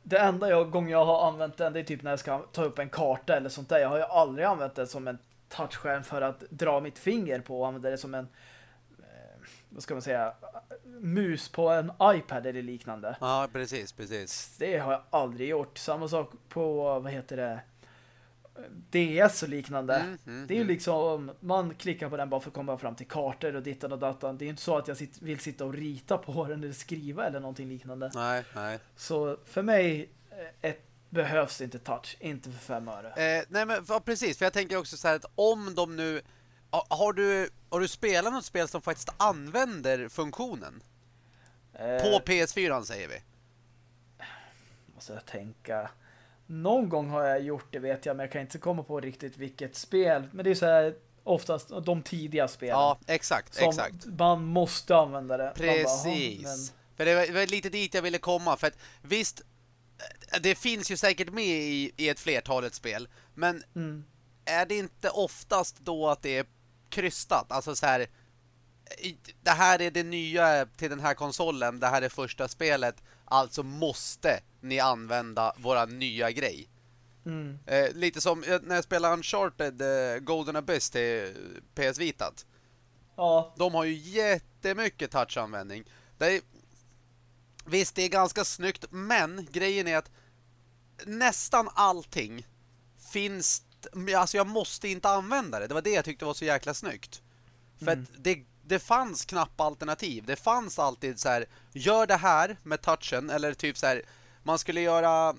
Det enda jag, gång jag har använt den det är typ när jag ska ta upp en karta eller sånt där. Jag har ju aldrig använt den som en touchskärm för att dra mitt finger på och använda det som en eh, vad ska man säga mus på en iPad eller liknande. Ja, precis, precis. Det har jag aldrig gjort. Samma sak på, vad heter det DS och liknande. Mm, mm, det är ju mm. liksom, man klickar på den bara för att komma fram till kartor och dittan och datan. Det är inte så att jag sit, vill sitta och rita på den eller skriva eller någonting liknande. Nej, nej. Så för mig eh, ett, behövs inte touch, inte för fem öre. Eh, nej men ja, precis, för jag tänker också så här att om de nu ha- har du har du spelat något spel som faktiskt använder funktionen Eh, på PS4 säger vi. måste jag tänka. Någon gång har jag gjort det vet jag, men jag kan inte komma på riktigt vilket spel. Men det är så här oftast de tidiga spelen. Ja, exakt, som exakt. man måste använda det. Bara, Precis. "Jaha, men- För det var, lite dit jag ville komma för att visst eh, det finns ju säkert med i, i ett flertalet spel, men Mm. är det inte oftast då att det är krystat? Alltså så här det här är det nya till den här konsolen, det här är första spelet, alltså måste ni använda våra nya grej. Mm. Eh, lite som eh, när jag spelade Uncharted eh, Golden Abyss till PS Vitat. Ja, De har ju jättemycket touchanvändning. Det är, visst, det är ganska snyggt, men grejen är att nästan allting finns... Alltså jag måste inte använda det. Det var det jag tyckte var så jäkla snyggt. För Mm. att det, det fanns knappa alternativ. Det fanns alltid så här, gör det här med touchen, eller typ så här, man skulle göra...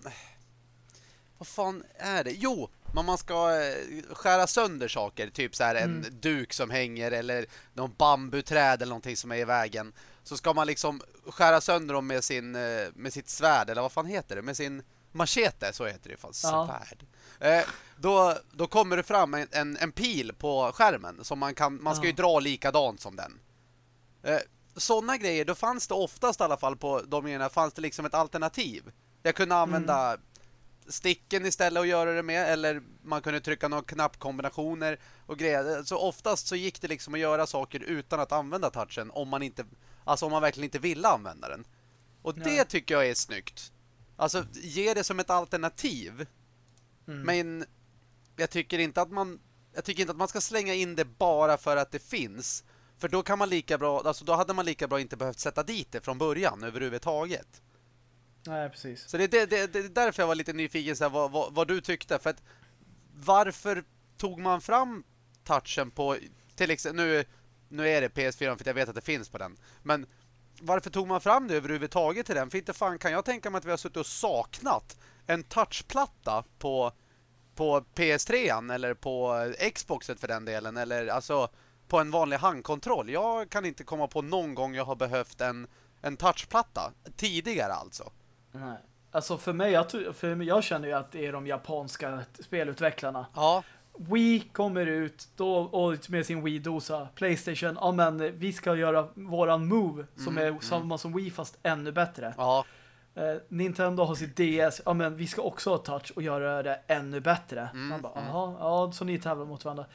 Vad fan är det? Jo, men man ska eh, skära sönder saker. Typ så här en Mm. duk som hänger eller någon bambuträd eller någonting som är i vägen. Så ska man liksom skära sönder dem med, sin, eh, med sitt svärd, eller vad fan heter det? Med sin machete, så heter det fast Ja. svärd. Eh, då, då kommer det fram en, en, en pil på skärmen som man kan, man ska ju Ja. dra likadant som den. Eh, sådana grejer, då fanns det oftast i alla fall på de grejerna fanns det liksom ett alternativ. Jag kunde använda sticken istället och göra det med eller man kunde trycka några knappkombinationer och grejer. Så oftast så gick det liksom att göra saker utan att använda touchen om man inte alltså om man verkligen inte ville använda den. Och det Ja. tycker jag är snyggt. Alltså ge det som ett alternativ. Mm. Men jag tycker inte att man jag tycker inte att man ska slänga in det bara för att det finns. För då kan man lika bra alltså då hade man lika bra inte behövt sätta dit det från början överhuvudtaget. Nej, precis. Så det är det, det, det är därför jag var lite nyfiken så här, vad, vad, vad du tyckte. För att varför tog man fram touchen på till exempel, nu, nu är det PS4 för jag vet att det finns på den. Men varför tog man fram det överhuvudtaget till den? För inte fan kan jag tänka mig att vi har suttit och saknat en touchplatta på, på PS3 eller på Xboxet för den delen. Eller alltså på en vanlig handkontroll. Jag kan inte komma på någon gång jag har behövt en, en touchplatta. Tidigare alltså. Nej. Alltså för mig, jag, för mig, jag känner ju att det är de japanska spelutvecklarna. Ja, Wii kommer ut då, och med sin Wii-dosa. Playstation, ja men vi ska göra våran Move som Mm, är samma som Wii fast ännu bättre. ja, Eh, Nintendo har sitt DS, ja men vi ska också ha touch och göra det ännu bättre. Mm, Man bara, mm. jaha, ja så ni tävlar mot varandra.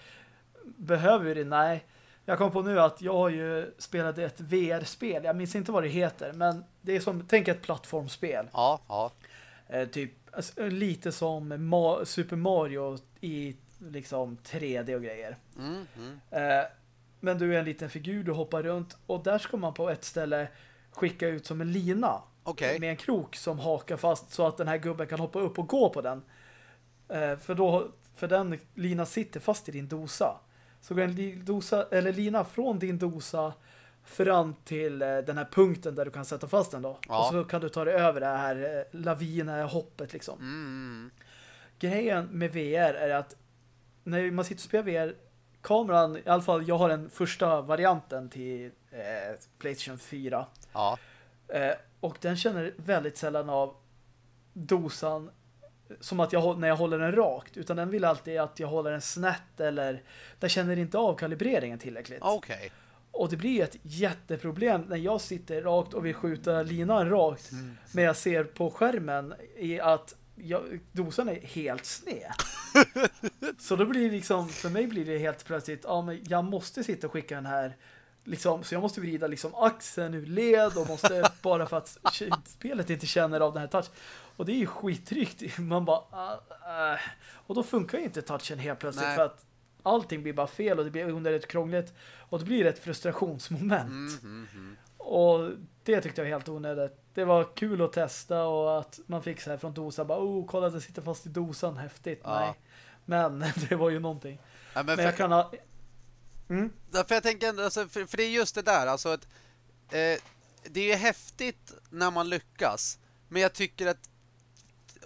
Behöver vi det? Nej. Jag kom på nu att jag har ju spelat ett VR-spel. Jag minns inte vad det heter, men det är som, tänk ett plattformsspel. ja, ja. Eh, typ alltså, lite som Ma- Super Mario i liksom 3D och grejer. Mm, mm. Eh, men du är en liten figur, du hoppar runt och där ska man på ett ställe skicka ut som en lina Okej. med en krok som hakar fast så att den här gubben kan hoppa upp och gå på den. Eh, för då för den linan sitter fast i din dosa. Så går en dosa, eller lina från din dosa fram till eh, den här punkten där du kan sätta fast den då. Ja. Och så kan du ta dig över det här eh, lavina hoppet liksom. Mm, Grejen med VR är att när man sitter och spelar VR kameran, i alla fall jag har den första varianten till eh, Playstation 4 ja. eh, och den känner väldigt sällan av dosan som att jag när jag håller den rakt utan den vill alltid att jag håller den snett eller den känner inte av kalibreringen tillräckligt. Okej. Och det blir ett jätteproblem när jag sitter rakt och vill skjuta linan rakt men jag ser på skärmen i att jag, dosan är helt sned. <laughs> så då blir det liksom, för mig blir det helt plötsligt, ja men jag måste sitta och skicka den här liksom, så jag måste vrida liksom axeln ur led och måste <laughs> bara för att spelet inte känner av den här touch. Och det är ju skitryckt. Man bara, ah. och då funkar ju inte touchen helt plötsligt Nej. för att allting blir bara fel och det blir onödigt krångligt och det blir ett frustrationsmoment. Mm, mm, mm. Och det tyckte jag var helt onödigt. Det var kul att testa och att man fick så här från dosan bara, oh kolla den sitter fast i dosan, häftigt. Ja. Nej. Men <laughs> det var ju någonting. Ja, men Men för, jag kan ha... Mm. för jag tänker, alltså, för, för det är just det där, alltså att eh, det är ju häftigt när man lyckas, men jag tycker att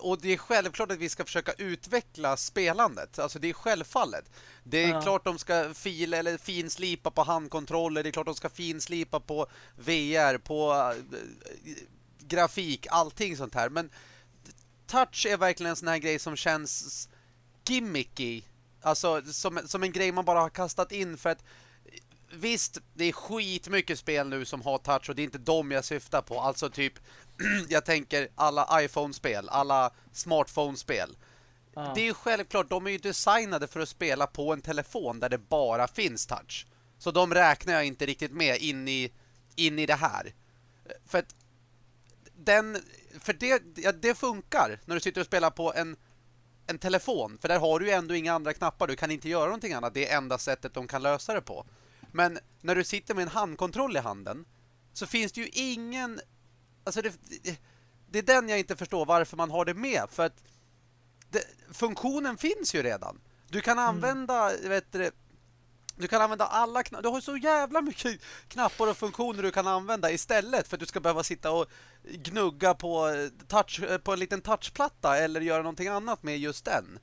och det är självklart att vi ska försöka utveckla spelandet. Alltså det är självfallet. Det är Ja. klart de ska fil eller finslipa på handkontroller. Det är klart de ska finslipa på VR, på eh, grafik, allting sånt här. Men touch är verkligen en sån här grej som känns gimmicky. Alltså som, som en grej man bara har kastat in för att Visst, det är skitmycket spel nu som har touch och det är inte dem jag syftar på. Alltså typ, <clears throat> jag tänker alla iPhone-spel, alla smartphone-spel. Ja. Det är ju självklart, de är ju designade för att spela på en telefon där det bara finns touch. Så de räknar jag inte riktigt med in i, in i det här. För att den, för det, ja, det funkar när du sitter och spelar på en, en telefon. För där har du ju ändå inga andra knappar. Du kan inte göra någonting annat. Det är enda sättet de kan lösa det på. Men när du sitter med en handkontroll i handen så finns det ju ingen... Alltså det, det, är den jag inte förstår varför man har det med. För att det, funktionen finns ju redan. Du kan använda, vet du, du kan använda alla knappar. Du har så jävla mycket knappar och funktioner du kan använda istället för att du ska behöva sitta och gnugga på, touch, på en liten touchplatta eller göra någonting annat med just den.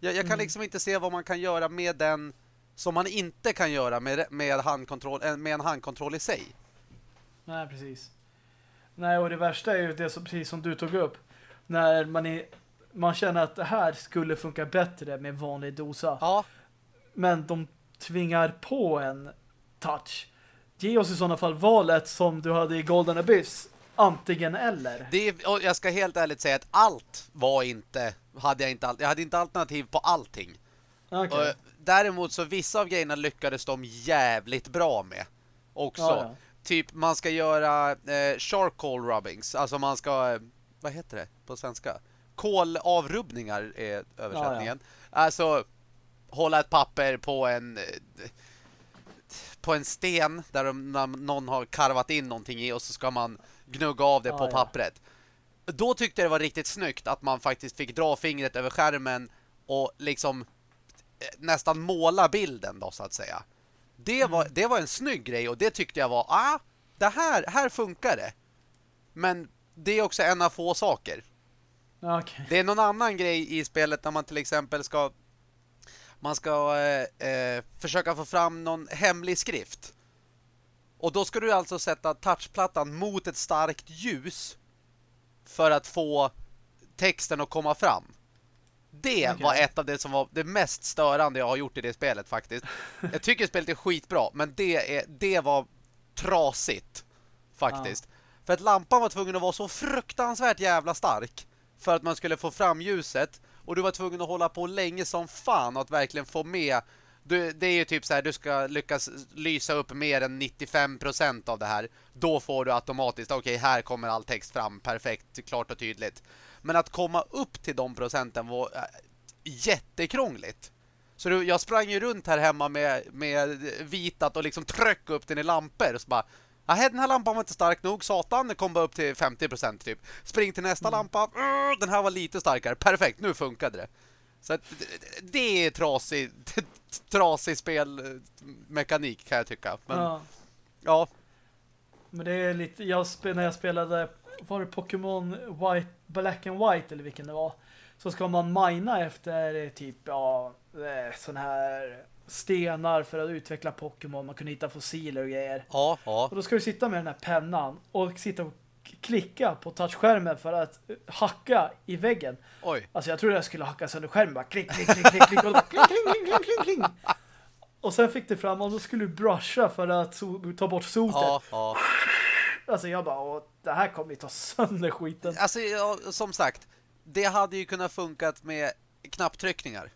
Jag, jag kan Mm. liksom inte se vad man kan göra med den som man inte kan göra med, med, handkontroll, eh, med en handkontroll i sig. Nej, precis. Nej, och det värsta är ju det som, precis som du tog upp. När man, är, man känner att det här skulle funka bättre med vanlig dosa. Ja, Men de tvingar på en touch. Ge oss i sådana fall valet som du hade i Golden Abyss. Antingen eller. det jag ska helt ärligt säga att allt var inte, hade jag inte, all- jag hade inte alternativ på allting. Okej. Däremot så vissa av grejerna lyckades de jävligt bra med. Också. Ja, ja. Typ man ska göra eh, charcoal rubbings. Alltså man ska, eh, vad heter det på svenska? Kolavrubbningar är översättningen. Alltså hålla ett papper på en eh, på en sten där de, någon har karvat in någonting i och så ska man gnugga av det Ja, på ja. pappret. Då tyckte jag det var riktigt snyggt att man faktiskt fick dra fingret över skärmen och liksom nästan måla bilden då så att säga. Det Mm. var, det var en snygg grej och det tyckte jag var, ah, det här, här funkar det. Men det är också en av få saker. Okej. Det är någon annan grej i spelet när man till exempel ska man ska eh, eh, försöka få fram någon hemlig skrift. Och då ska du alltså sätta touchplattan mot ett starkt ljus för att få texten att komma fram. Det Okej. var ett av det som var det mest störande jag har gjort i det spelet faktiskt. Jag tycker spelet är skitbra, men det, är, det var trasigt faktiskt. För att lampan var tvungen att vara så fruktansvärt jävla stark för att man skulle få fram ljuset och du var tvungen att hålla på länge som fan att verkligen få med du, det är ju typ så här, du ska lyckas lysa upp mer än 95% av det här. Då får du automatiskt, okej här kommer all text fram, perfekt, klart och tydligt. Men att komma upp till de procenten var äh, jättekrångligt. Så jag sprang ju runt här hemma med, med vitat och liksom tryck upp den i lampor och så bara Nej, den här lampan var inte stark nog. Satan, den kom bara upp till 50% typ. Spring till nästa lampa. Mm, den här var lite starkare. Perfekt, nu funkade det. Så att, det- är trasig, <laughs> trasig spelmekanik kan jag tycka. Men ja, Ja. Men det är lite, jag när jag spelade, var det Pokémon White, Black and White eller vilken det var, så ska man mina efter eh, typ, ja, eh, sån här stenar för att utveckla Pokémon. Man kunde hitta fossiler och grejer. ja, ja. Och då ska du sitta med den här pennan och sitta och klicka på touchskärmen för att eh, hacka i väggen. Oj. Alltså jag trodde jag skulle hacka sönder skärmen. Bara klick, klick, klick, klick, klick. Och, bara, kling, kling, kling, kling, kling, kling. och sen fick det fram och då skulle du brusha för att so ta bort sotet. Ja, ja. Alltså jag bara, Åh, det här kommer ju ta sönder skiten. Alltså, ja, som sagt, det hade ju kunnat funkat med knapptryckningar.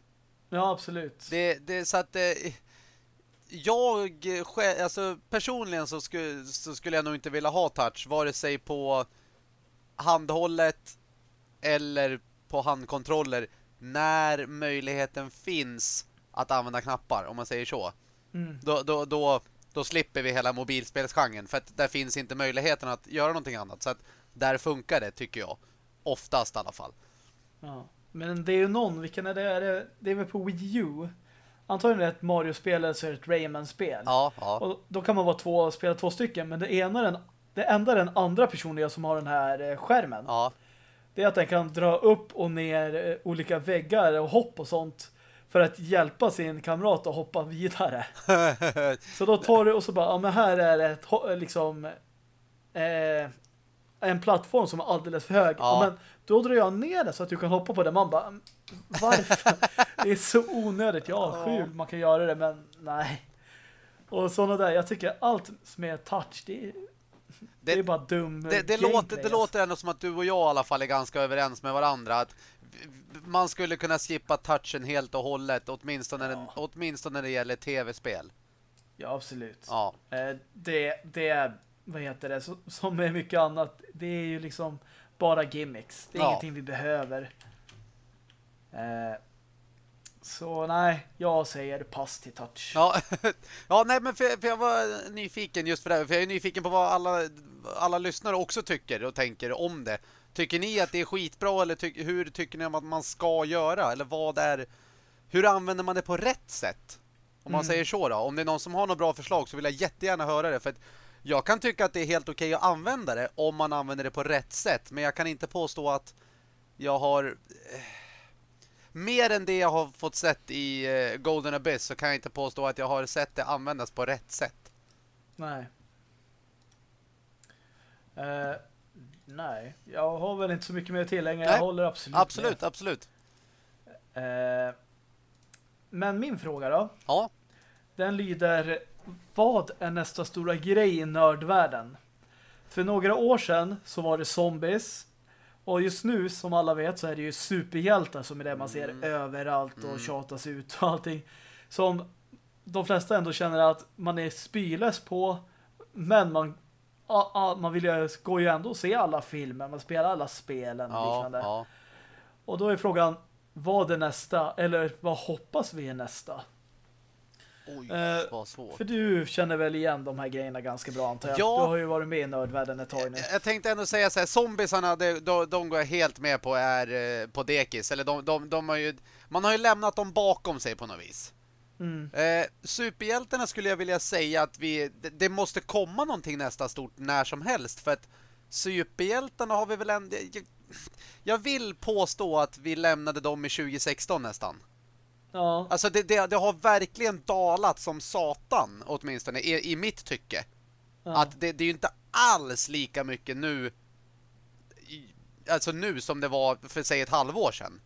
Ja, absolut. Det, det så att eh, jag själv, alltså personligen så skulle, så skulle jag nog inte vilja ha touch vare sig på handhållet eller på handkontroller när möjligheten finns att använda knappar om man säger så. Mm. Då, då, då, då slipper vi hela mobilspelsgenren för att där finns inte möjligheten att göra någonting annat så att där funkar det tycker jag. Oftast i alla fall. Ja. Men det är ju någon, vilken är det? Är det, det är väl på Wii U? Antagligen är det ett Mario-spel eller så är det ett Rayman-spel. Ja, ja. Och då kan man vara två, spela två stycken, men det ena den, det enda den andra personen gör som har den här eh, skärmen. Ja, Det är att den kan dra upp och ner eh, olika väggar och hopp och sånt för att hjälpa sin kamrat att hoppa vidare. <laughs> Så då tar du och så bara, ja men här är ett liksom eh, en plattform som är alldeles för hög. Ja. Men då drar jag ner den så att du kan hoppa på den. Man bara, "Mm, varför? <laughs> det är så onödigt. Ja, Ja. sju, man kan göra det, men nej. Och sådana där, jag tycker allt som är touch, det är, det, är bara dum det, det, låter, det alltså. låter ändå som att du och jag i alla fall är ganska överens med varandra. Att man skulle kunna skippa touchen helt och hållet, åtminstone, Ja. åtminstone när det gäller tv-spel. Ja, absolut. Ja, Eh, det, det är, vad heter det, som med mycket annat, det är ju liksom bara gimmicks. Det är Ja. ingenting vi behöver. Eh, så nej, jag säger pass till touch. ja, <laughs> ja nej men för, för jag var nyfiken just för det här, för jag är nyfiken på vad alla, alla lyssnare också tycker och tänker om det. Tycker ni att det är skitbra eller ty hur tycker ni om att man ska göra? Eller vad är, hur använder man det på rätt sätt? Om man Mm. säger så då. Om det är någon som har något bra förslag så vill jag jättegärna höra det. För att jag kan tycka att det är helt okej att använda det om man använder det på rätt sätt. Men jag kan inte påstå att jag har... Mer än det jag har fått sett i eh, Golden Abyss så kan jag inte påstå att jag har sett det användas på rätt sätt. Nej. Eh, nej, jag har väl inte så mycket mer att tillägga. Jag håller absolut Absolut, absolut. med. Eh, men min fråga då? Ja, Den lyder Vad är nästa stora grej i nördvärlden? För några år sedan så var det zombies och just nu som alla vet så är det ju superhjältar som är det man ser Mm. överallt och Mm. tjatas ut och allting. Som de flesta ändå känner att man är spylös på men man a, a, man vill ju, går ju ändå se alla filmer, man spelar alla spelen och ja, liknande. ja. Och då är frågan vad är nästa eller vad hoppas vi är nästa? Oj, Eh, vad svårt. För du känner väl igen de här grejerna ganska bra antar jag. Ja. Du har ju varit med i nördvärlden ett tag nu. Jag, jag tänkte ändå säga så här, zombiesarna, de, de, de går jag helt med på är eh, på dekis. Eller de, de, de har ju, man har ju lämnat dem bakom sig på något vis. Mm. Eh, superhjältarna skulle jag vilja säga att vi, det, det måste komma någonting nästa stort när som helst. För att superhjältarna har vi väl ändå... Jag, jag vill påstå att vi lämnade dem i 2016 nästan. Ja, Alltså det, det, det har verkligen dalat som satan, åtminstone i, i mitt tycke. ja. Att det, det är ju inte alls lika mycket nu Alltså nu som det var för säg ett halvår sedan.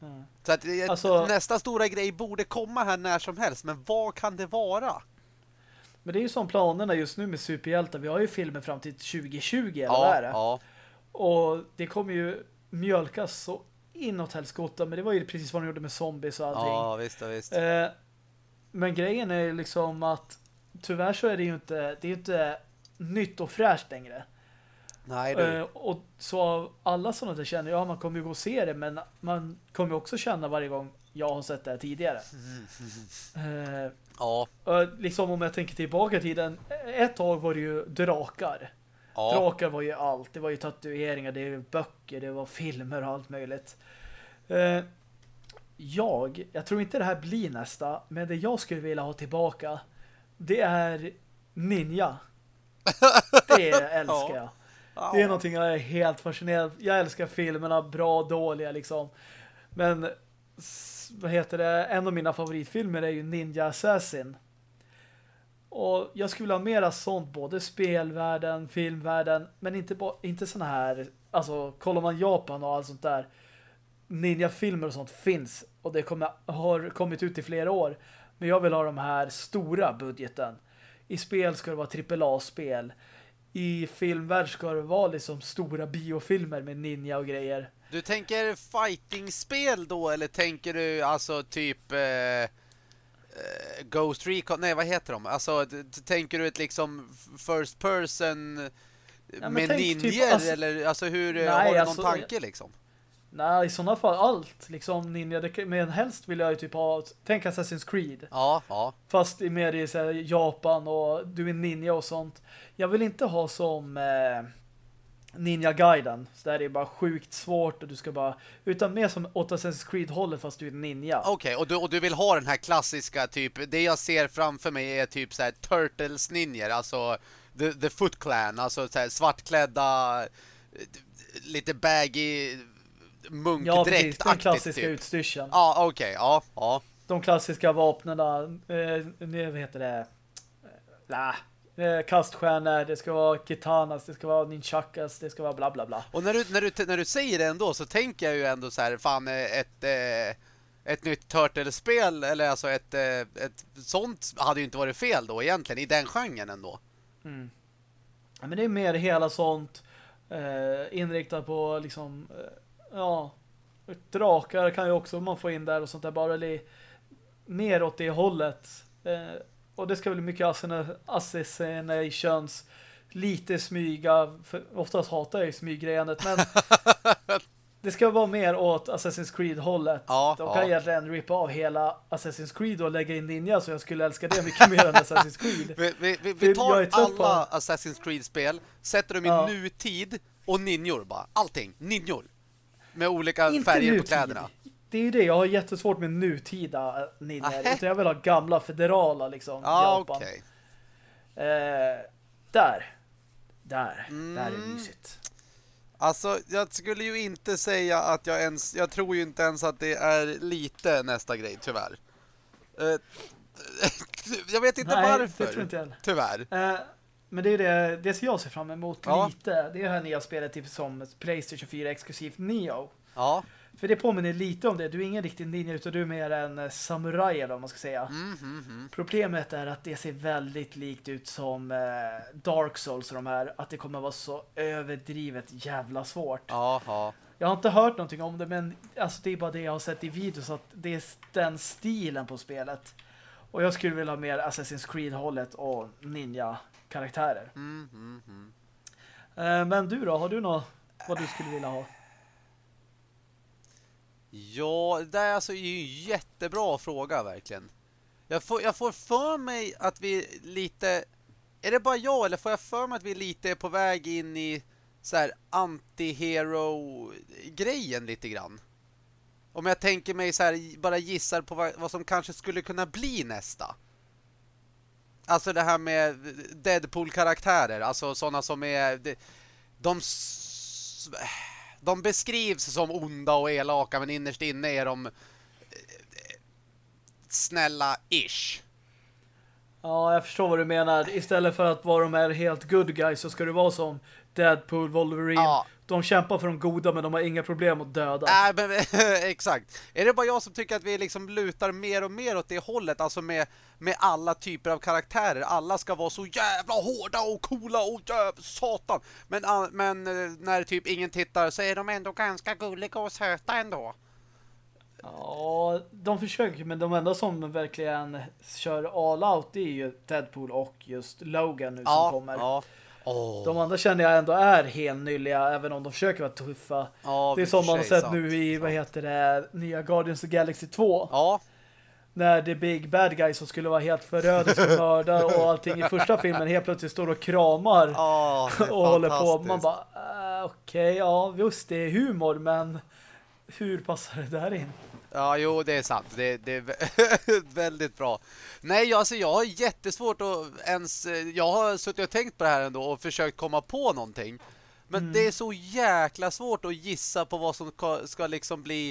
ja. Så att eh, Alltså- nästa stora grej borde komma här när som helst. Men vad kan det vara? Men det är ju som planerna just nu med superhjältar. Vi har ju filmer fram till 2020 eller vad är det? ja, Och det kommer ju mjölkas så inåt helskotta. Men det var ju precis vad de gjorde med zombies och allting. ja, visst, ja, visst. Eh, men grejen är liksom att tyvärr så är det ju inte, det är inte nytt och fräscht längre. Nej du. Eh, och så av alla sådana där känner ja man kommer ju gå och se det men man kommer ju också känna varje gång jag har sett det här tidigare. <laughs> Eh, ja, liksom om jag tänker tillbaka i tiden ett tag var det ju drakar. ja. Drakar var ju allt. Det var ju tatueringar, det var böcker, det var filmer och allt möjligt. Eh, jag, jag tror inte det här blir nästa, men det jag skulle vilja ha tillbaka det är Ninja. Det <laughs> älskar jag. ja. Det är någonting jag är helt fascinerad. Jag älskar filmerna, bra, dåliga liksom. Men vad heter det? En av mina favoritfilmer är ju Ninja Assassin. Och jag skulle vilja ha mera sånt, både spelvärlden, filmvärlden, men inte, inte såna här, alltså kollar man Japan och allt sånt där, ninja-filmer och sånt finns och det kommer, har kommit ut i flera år. Men jag vill ha de här stora budgeten. I spel ska det vara AAA-spel. I filmvärld ska det vara liksom stora biofilmer med ninja och grejer. Du tänker fighting-spel då? Eller tänker du alltså typ... Eh, eh, Ghost Recon? Nej, vad heter de? Alltså, tänker du ett liksom first person men med typ, ninjer? alltså- eller alltså hur... Nej, har du någon alltså- tanke liksom? Nej, i sådana fall allt. Liksom ninja, det, men helst vill jag ju typ ha, tänk Assassin's Creed. Ja, ja. Fast i mer i så här, Japan och du är ninja och sånt. Jag vill inte ha som eh, Ninja Gaiden. Så där är det bara sjukt svårt och du ska bara... Utan mer som 8 Assassin's Creed-hållet fast du är ninja. Okej, okay, och, du, och du vill ha den här klassiska typ... Det jag ser framför mig är typ så här Turtles ninjer, alltså The, the Foot Clan, alltså så här svartklädda lite baggy munkdräkt Ja, precis. Den klassiska typ. utstyrseln. Ja, okej. Okay. Ja, ja. De klassiska vapnena. Eh, vad heter det? Nah, eh, kaststjärnor, det ska vara kitanas, det ska vara ninchakas, det ska vara bla bla bla. Och när du, när du, när du säger det ändå så tänker jag ju ändå så här, fan eh, ett... Eh ett nytt Turtle-spel eller alltså ett, eh, ett sånt hade ju inte varit fel då egentligen i den genren ändå. Mm. Men det är mer hela sånt eh, inriktat på liksom eh, ja drakar kan ju också man få in där och sånt där bara li, mer åt det hållet. Eh, och det ska bli mycket assassinations lite smyga för oftast hatar jag ju smygrejandet men <laughs> det ska vara mer åt Assassin's Creed-hållet. Ja, De kan ja. egentligen rippa av hela Assassin's Creed och lägga in Ninja så jag skulle älska det mycket mer än Assassin's Creed. Vi, vi, vi, vi tar alla. Assassin's Creed-spel, sätter dem i ja. nutid och ninjor bara. Allting, ninjor. Med olika Inte färger nutid. på kläderna. Det är ju det, jag har jättesvårt med nutida ninjor. Utan jag vill ha gamla federala liksom. Ja, okej. Okay. Eh, där. Där. Mm. Där är mysigt. Alltså, jag skulle ju inte säga att jag ens... Jag tror ju inte ens att det är lite nästa grej, tyvärr. Uh, <laughs> jag vet inte Nej, varför. Det tror inte jag. Tyvärr. Uh, men det är det, det som jag ser fram emot ja. lite. Det är det här nya spelet typ som Playstation 4 exklusivt Neo. Ja. För det påminner lite om det. Du är ingen riktig ninja utan du är mer en eh, samurai eller vad man ska säga. Mm, mm, mm. Problemet är att det ser väldigt likt ut som eh, Dark Souls och de här. Att det kommer vara så överdrivet jävla svårt. Aha. Jag har inte hört någonting om det men alltså, det är bara det jag har sett i videos att det är den stilen på spelet. Och jag skulle vilja ha mer Assassin's Creed-hållet och ninja-karaktärer. Mm, mm, mm. Eh, men du då, har du något vad du skulle vilja ha? Ja, det är alltså en jättebra fråga verkligen. Jag får, jag får för mig att vi lite... Är det bara jag eller får jag för mig att vi lite är på väg in i så här anti-hero-grejen lite grann? Om jag tänker mig så här, bara gissar på vad, vad som kanske skulle kunna bli nästa. Alltså det här med Deadpool-karaktärer. Alltså sådana som är... De... de de beskrivs som onda och elaka men innerst inne är de eh, snälla-ish. Ja, jag förstår vad du menar. Istället för att vara de är helt good guys så ska det vara som Deadpool, Wolverine. Ja. De kämpar för de goda men de har inga problem att döda. Nej, men, <laughs> exakt. Är det bara jag som tycker att vi liksom lutar mer och mer åt det hållet? Alltså med, med alla typer av karaktärer. Alla ska vara så jävla hårda och coola och jävla satan. Men, men eh, när typ ingen tittar så är de ändå ganska gulliga och söta ändå. Ja, de försöker men de enda som verkligen kör all out det är ju Deadpool och just Logan nu ja, som kommer. Ja. Oh. De andra känner jag ändå är helt nylliga även om de försöker vara tuffa. Oh, det är som man har sett sant, nu i, sant. vad heter det, nya Guardians of Galaxy 2. Ja. När det Big Bad Guy som skulle vara helt förödisk och <laughs> mörda och allting i första filmen helt plötsligt står och kramar oh, och håller på. Man bara, uh, okej, okay, ja, just det är humor men hur passar det där in? Ja, jo, det är sant. Det, det är <laughs> väldigt bra. Nej, alltså jag har jättesvårt att ens... Jag har suttit och tänkt på det här ändå och försökt komma på någonting. Men mm. det är så jäkla svårt att gissa på vad som ska liksom bli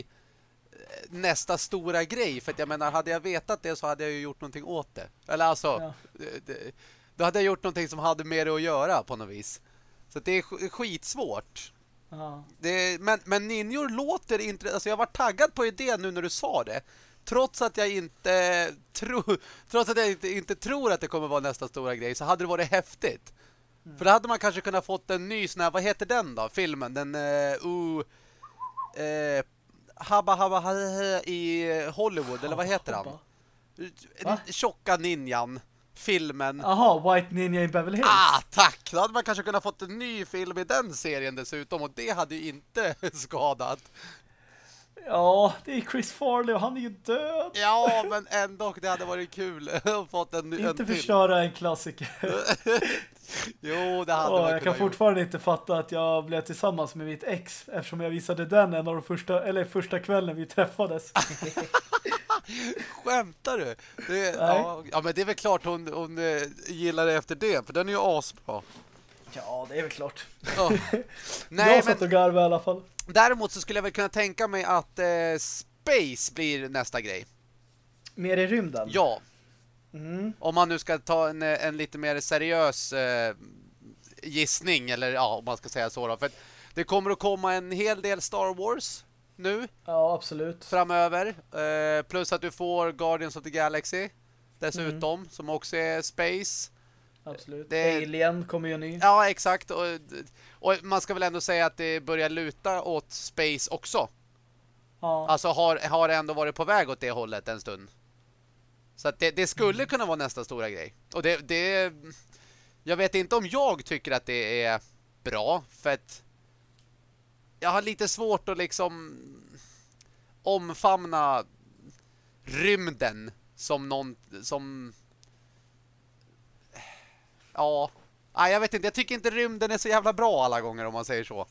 eh, nästa stora grej. För att jag menar, hade jag vetat det så hade jag ju gjort någonting åt det. Eller alltså, ja. det, då hade jag gjort någonting som hade med det att göra på något vis. Så det är skitsvårt. Ja. Det, men, men ninjor låter inte... Alltså jag var taggad på idén nu när du sa det. Trots att jag inte tror trots att jag inte, inte, tror att det kommer vara nästa stora grej så hade det varit häftigt. Mm. För då hade man kanske kunnat fått en ny sån här, vad heter den då? Filmen, den uh, uh, uh Habba Habba Habba i Hollywood, eller vad heter han? Va? Tjocka ninjan filmen. Aha, White Ninja i Beverly Hills. Ah, tack! Då hade man kanske kunnat fått en ny film i den serien dessutom och det hade ju inte <laughs> skadat. Ja, det är Chris Farley och han är ju död. Ja, men ändå, det hade varit kul <laughs> att fått en, Inte en förstöra en klassiker. <laughs> Jo, det hade Åh, jag kan kunnat gjort. fortfarande inte fatta att jag blev tillsammans med mitt ex eftersom jag visade den en av de första, eller första kvällen vi träffades. <laughs> Skämtar du? Det, ja, ja, men det är väl klart hon, hon eh, gillar det efter det, för den är ju asbra. ja, det är väl klart. Ja. <laughs> Nej, jag satt men och garvade i alla fall. däremot så skulle jag väl kunna tänka mig att eh, Space blir nästa grej. Mer i rymden? Ja, Mm. om man nu ska ta en, en lite mer seriös eh, gissning, eller ja, om man ska säga så då. För det kommer att komma en hel del Star Wars nu Ja, absolut. framöver. Eh, plus att du får Guardians of the Galaxy dessutom, som också är Space. absolut. det- Alien kommer ju ny. Ja, exakt. Och, och man ska väl ändå säga att det börjar luta åt Space också. Ja. Alltså har, har ändå varit på väg åt det hållet en stund. Så att det, det skulle kunna vara nästa stora grej. Och det, det... Jag vet inte om jag tycker att det är bra, för att jag har lite svårt att liksom omfamna rymden som någon som ja, Nej, jag vet inte, jag tycker inte rymden är så jävla bra alla gånger om man säger så.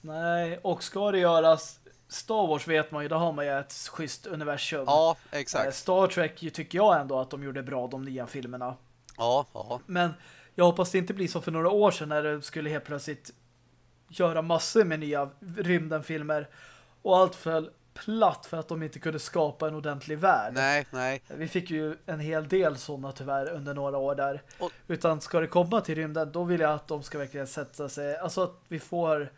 Nej, och ska det göras Star Wars vet man ju, då har man ju ett schysst universum. Ja, Eh, exakt. Star Trek tycker jag ändå att de gjorde bra, de nya filmerna. Ja, ja. Men jag hoppas det inte blir så för några år sedan när det skulle helt plötsligt göra massor med nya rymdenfilmer och allt föll platt för att de inte kunde skapa en ordentlig värld. Nej, nej. Vi fick ju en hel del sådana tyvärr under några år där. Och- Utan ska det komma till rymden, då vill jag att de ska verkligen sätta sig, alltså att vi får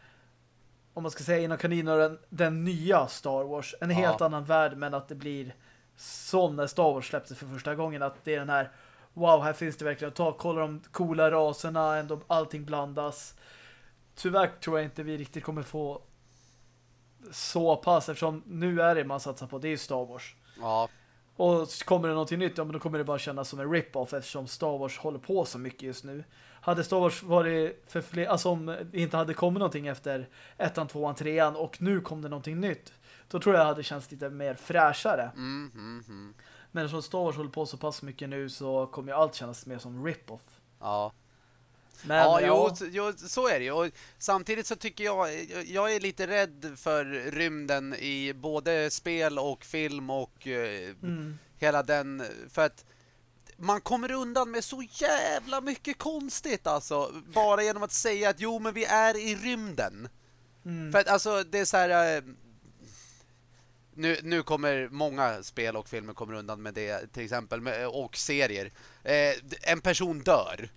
om man ska säga inom kaniner den, den nya Star Wars, en Ja. helt annan värld men att det blir som när Star Wars släpptes för första gången att det är den här wow, här finns det verkligen att ta, kolla de coola raserna, ändå allting blandas. Tyvärr tror jag inte vi riktigt kommer få så pass eftersom nu är det man satsar på, det är ju Star Wars. Ja, Och kommer det någonting nytt, ja men då kommer det bara kännas som en rip-off eftersom Star Wars håller på så mycket just nu. Hade Star Wars varit för fler, alltså om det inte hade kommit någonting efter ettan, tvåan, trean och nu kom det någonting nytt, då tror jag det hade känts lite mer fräschare. mm, mm, mm. Men eftersom Star Wars håller på så pass mycket nu så kommer ju allt kännas mer som rip-off. ja. Men ja, ja, jo, jo, så är det ju. Och samtidigt så tycker jag, jag är lite rädd för rymden i både spel och film och eh, mm, hela den, för att man kommer undan med så jävla mycket konstigt alltså, bara genom att säga att jo men vi är i rymden. mm, För att alltså det är så här eh, nu, nu kommer många spel och filmer kommer undan med det till exempel med, och serier. Eh, en person dör.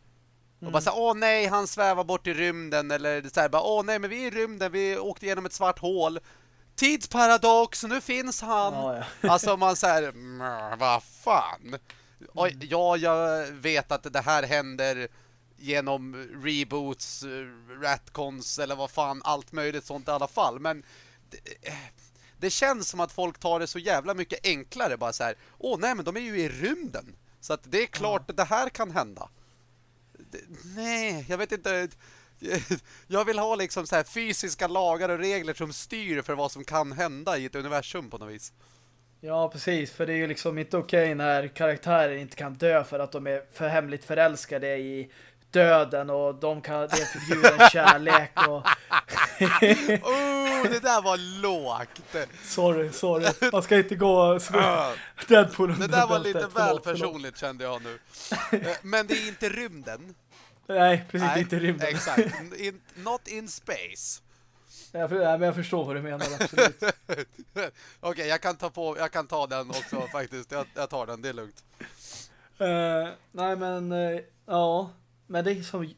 Och Mm. bara så här, åh nej, han svävar bort i rymden eller så här, bara, åh nej, men vi är i rymden, vi åkte igenom ett svart hål. Tidsparadox, nu finns han. ja, ja. Alltså man säger, "Mm, vad fan. Och, ja, jag vet att det här händer genom reboots, eh, ratcons eller vad fan, allt möjligt sånt i alla fall. Men det, eh, det känns som att folk tar det så jävla mycket enklare bara så här. Åh nej, men de är ju i rymden. Så att det är klart att det här kan hända. Det, nej, jag vet inte. <laughs> Jag vill ha liksom så här fysiska lagar och regler som styr för vad som kan hända i ett universum på något vis. Ja, precis. För det är ju liksom inte okej när karaktärer inte kan dö för att de är för hemligt förälskade i döden och de kan, det är förbjuden kärlek och <laughs> Oh, det där var lågt. sorry, sorry. Man ska inte gå Deadpool Det under där var lite väl Förlåt, förlåt. personligt kände jag nu. <laughs> Eh, Men det är inte rymden. Nej, precis. Nej, inte rymden. Exakt. In, not in space. Jag, för, men jag förstår vad du menar, <laughs> absolut. Okej, jag kan ta på jag kan ta den också <laughs> faktiskt. Jag, jag tar den, det är lugnt. Eh, nej, men eh, ja. Men det är som...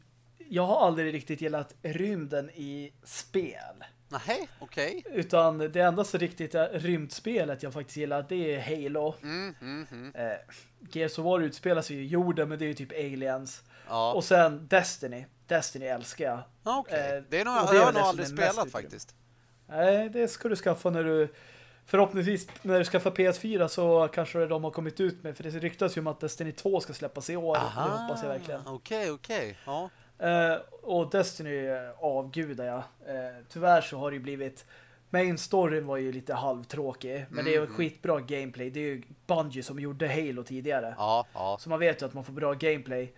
Jag har aldrig riktigt gillat rymden i spel. Nej, okej. Utan det enda så riktigt är rymdspelet jag faktiskt gillar, det är Halo. Mm, mm, mm. Eh, Gears of War utspelar sig i jorden, men det är ju typ aliens. Ja, Och sen Destiny. Destiny älskar jag. Okej. eh, Det är nog, det jag har nog aldrig spelat faktiskt. Nej, det ska du skaffa när du... Förhoppningsvis när du skaffar PS4 så kanske de har kommit ut med. För det ryktas ju om att Destiny 2 ska släppas i år. Det hoppas jag verkligen. Okej, okej. Ja. Eh, och Destiny avgudar jag. Eh, tyvärr så har det ju blivit... Main storyn var ju lite halvtråkig. Men det är ju Mm. skitbra gameplay. Det är ju Bungie som gjorde Halo tidigare. Ja, ja. Så man vet ju att man får bra gameplay.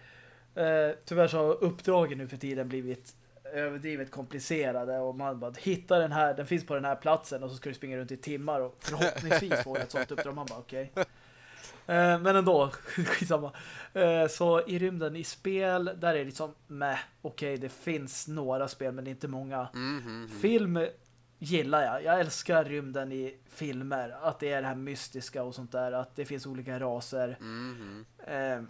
Tyvärr så har uppdragen nu för tiden blivit överdrivet komplicerade och man bara hittar den här, den finns på den här platsen och så ska du springa runt i timmar och förhoppningsvis få ett sånt uppdrag. Man bara okej. Okay. Eh, men ändå, <laughs> skitsamma. Eh, så i rymden i spel, där är det liksom med okej, okay, det finns några spel men inte många. Mm, mm, Film gillar jag. Jag älskar rymden i filmer. Att det är det här mystiska och sånt där. Att det finns olika raser. mm. Eh,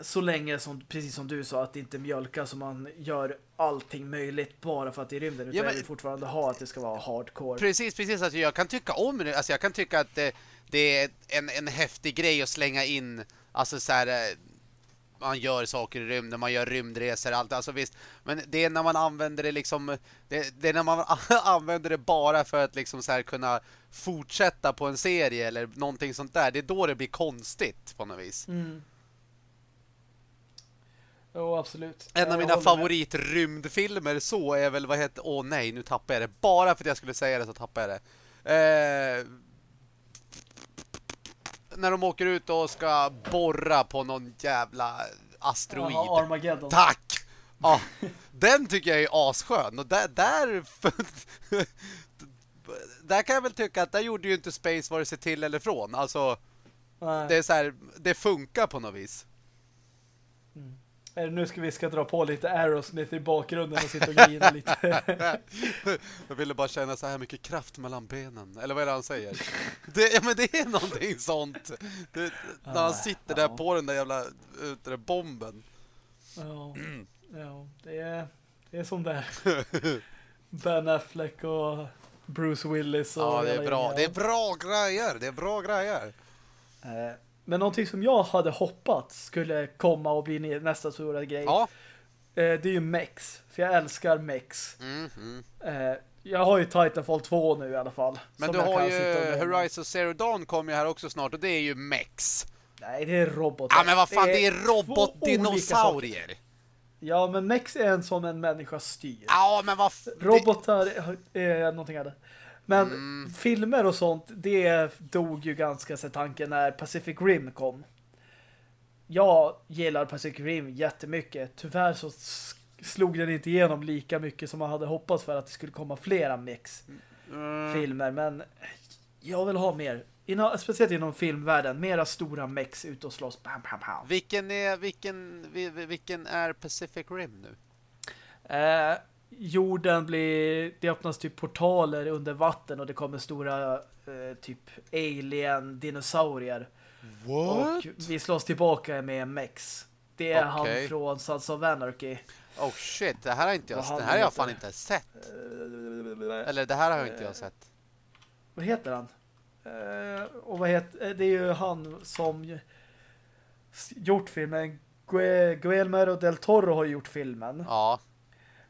så länge som, precis som du sa, att det inte mjölka så man gör allting möjligt bara för att det är rymden. Utan ja, men, fortfarande ha att det ska vara hardcore. Precis, precis. Alltså, jag kan tycka om det. Alltså, jag kan tycka att det, det är en, en häftig grej att slänga in alltså så här eh, man gör saker i rymden, man gör rymdresor, allt. Alltså visst, men det är när man använder det liksom, det, det är när man <laughs> använder det bara för att liksom så här kunna fortsätta på en serie eller någonting sånt där. Det är då det blir konstigt på något vis. Mm. Jo, absolut. En av mina favoritrymdfilmer så är väl, vad heter, åh nej, nu tappar jag det. Bara för att jag skulle säga det så tappar jag det. Eh, när de åker ut och ska borra på någon jävla asteroid. Jaha, Armageddon. Tack! Ja, den tycker jag är asskön. Och där, där, <laughs> där kan jag väl tycka att där gjorde ju inte Space vare sig till eller från. Alltså, Nej. det är så här, det funkar på något vis. Nu ska vi ska dra på lite Aerosmith i bakgrunden och sitta och grina lite. <laughs> jag ville bara känna så här mycket kraft mellan benen. Eller vad är det han säger? Det, ja, men det är någonting sånt. Det, när han sitter där ja. på den där jävla där bomben. Ja, <clears throat> ja det, är, det är som det är. Ben Affleck och Bruce Willis. Och ja, det är bra. Det är bra grejer. Det är bra grejer. Eh, men någonting som jag hade hoppats skulle komma och bli nästa stora grej. Ja. Eh, det är ju Mex. För jag älskar Mex. Mm, mm. Jag har ju Titanfall 2 nu i alla fall. Men du har ju Horizon Zero Dawn kommer ju här också snart och det är ju Mex. Nej, det är robotar. Ja, men vad fan, det är, är robotdinosaurier. Ja, men Mex är en som en människa styr. Ja, men vad... Robotar är någonting annat. Men mm. filmer och sånt, det dog ju ganska sig tanken när Pacific Rim kom. Jag gillar Pacific Rim jättemycket. Tyvärr så slog den inte igenom lika mycket som man hade hoppats för att det skulle komma flera mix-filmer. Mm. Men jag vill ha mer. Inom, speciellt inom filmvärlden. Mera stora mex ut och slåss. Bam, bam, bam. Vilken, är, vilken, vilken är Pacific Rim nu? Eh, jorden blir, det öppnas typ portaler under vatten och det kommer stora eh, typ alien dinosaurier. What? Och vi slås tillbaka med mex. Det är okay. han från Sons of Anarchy. Oh shit, det här har inte jag, det här har jag fan inte sett. Eller det här har jag inte jag sett. Vad heter han? Uh, och vad heter det är ju han som gjort filmen Guillermo del Toro har gjort filmen. Ja.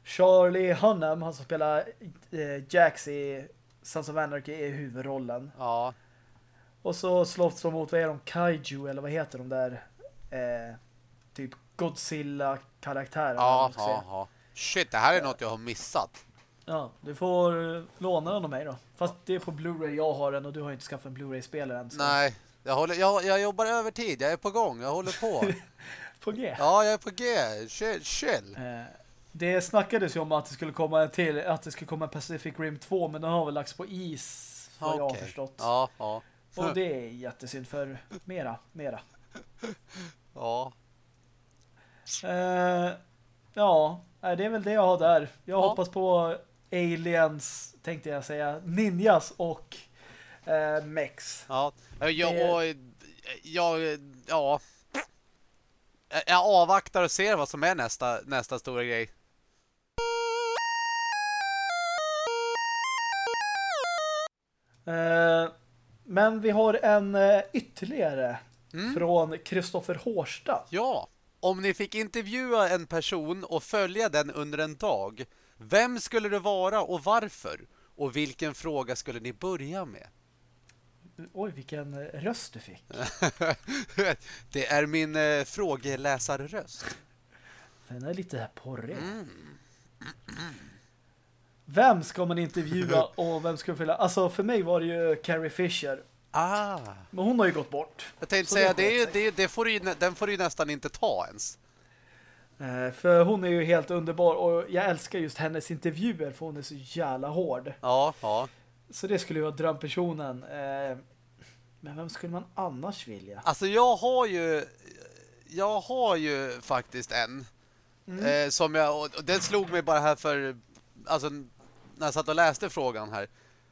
Charlie Hunnam, han som spelar eh, Jax i Sons of Anarchy är huvudrollen. Ja. Och så slåss de mot, vad är de? Kaiju, eller vad heter de där? Eh, typ Godzilla-karaktärerna. Ja, ja, ja. Shit, det här är ja. något jag har missat. Ja, du får låna den av mig då. Fast det är på Blu-ray jag har den och du har inte skaffat en Blu-ray-spelare än. Så. Nej, jag, håller, jag, jag jobbar över tid. Jag är på gång, jag håller på. <laughs> på G? Ja, jag är på G. Chill. chill. Eh, det snackades ju om att det skulle komma en till att det skulle komma Pacific Rim 2 men den har väl lagts på is vad okay. jag har förstått. Ja, ja. Och det är jättesynd för mera, mera. <laughs> Ja. Uh, ja, det är väl det jag har där. Jag ja. hoppas på aliens, tänkte jag säga, ninjas och uh, mex. Ja, jag, och, jag, ja. Jag avvaktar och ser vad som är nästa, nästa stora grej. Men vi har en uh, ytterligare mm. från Kristoffer Hårsta. Ja, om ni fick intervjua en person och följa den under en dag, vem skulle det vara och varför? Och vilken fråga skulle ni börja med? Oj, vilken eh, röst du fick. <laughs> det är min eh, frågeläsarröst. Den är lite porrig. Mm. Vem ska man intervjua <laughs> och vem ska följa? Alltså för mig var det ju Carrie Fisher. Ah. Men hon har ju gått bort. Jag tänkte säga, det, det, det, det får ju, den får du ju nästan inte ta ens. Eh, för hon är ju helt underbar och jag älskar just hennes intervjuer för hon är så jävla hård. Ja, ja. Så det skulle ju vara drömpersonen. Eh, men vem skulle man annars vilja? Alltså jag har ju jag har ju faktiskt en Mm. eh, som jag och den slog mig bara här för alltså när jag satt och läste frågan här.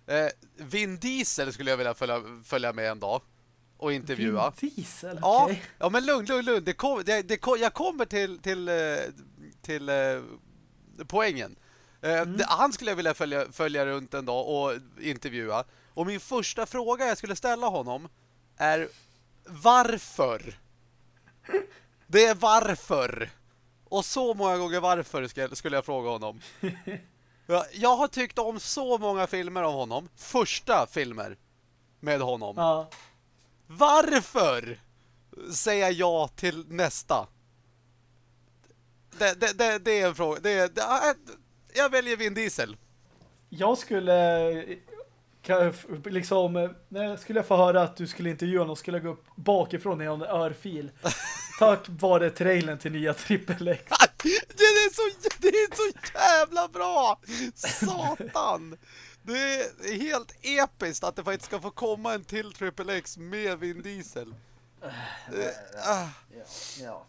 Eh, Vin Diesel skulle jag vilja följa, följa med en dag och intervjua. Vin Diesel, Ja, okej. ja men lugn, lugn, lugn. Det kom, det, det kom, jag kommer till till, eh, till eh, poängen. Eh, Mm. det, han skulle jag vilja följa, följa runt en dag och intervjua. Och min första fråga jag skulle ställa honom är varför? Det är varför. Och så många gånger varför skulle jag fråga honom. <laughs> Ja, Jag har tyckt om så många filmer av honom. Första filmer med honom. Ja. Varför säga ja till nästa? Det, det, det, det är en fråga. Det, jag väljer Vin Diesel. Jag skulle liksom när jag skulle få höra att du skulle intervjua någon skulle jag gå upp bakifrån i en örfil. <laughs> Tack vare trailern till nya Triple X. Det är så, det är så jävla bra! Satan! Det är helt episkt att det faktiskt ska få komma en till Triple X med Vin Diesel. Det- ah. Ja.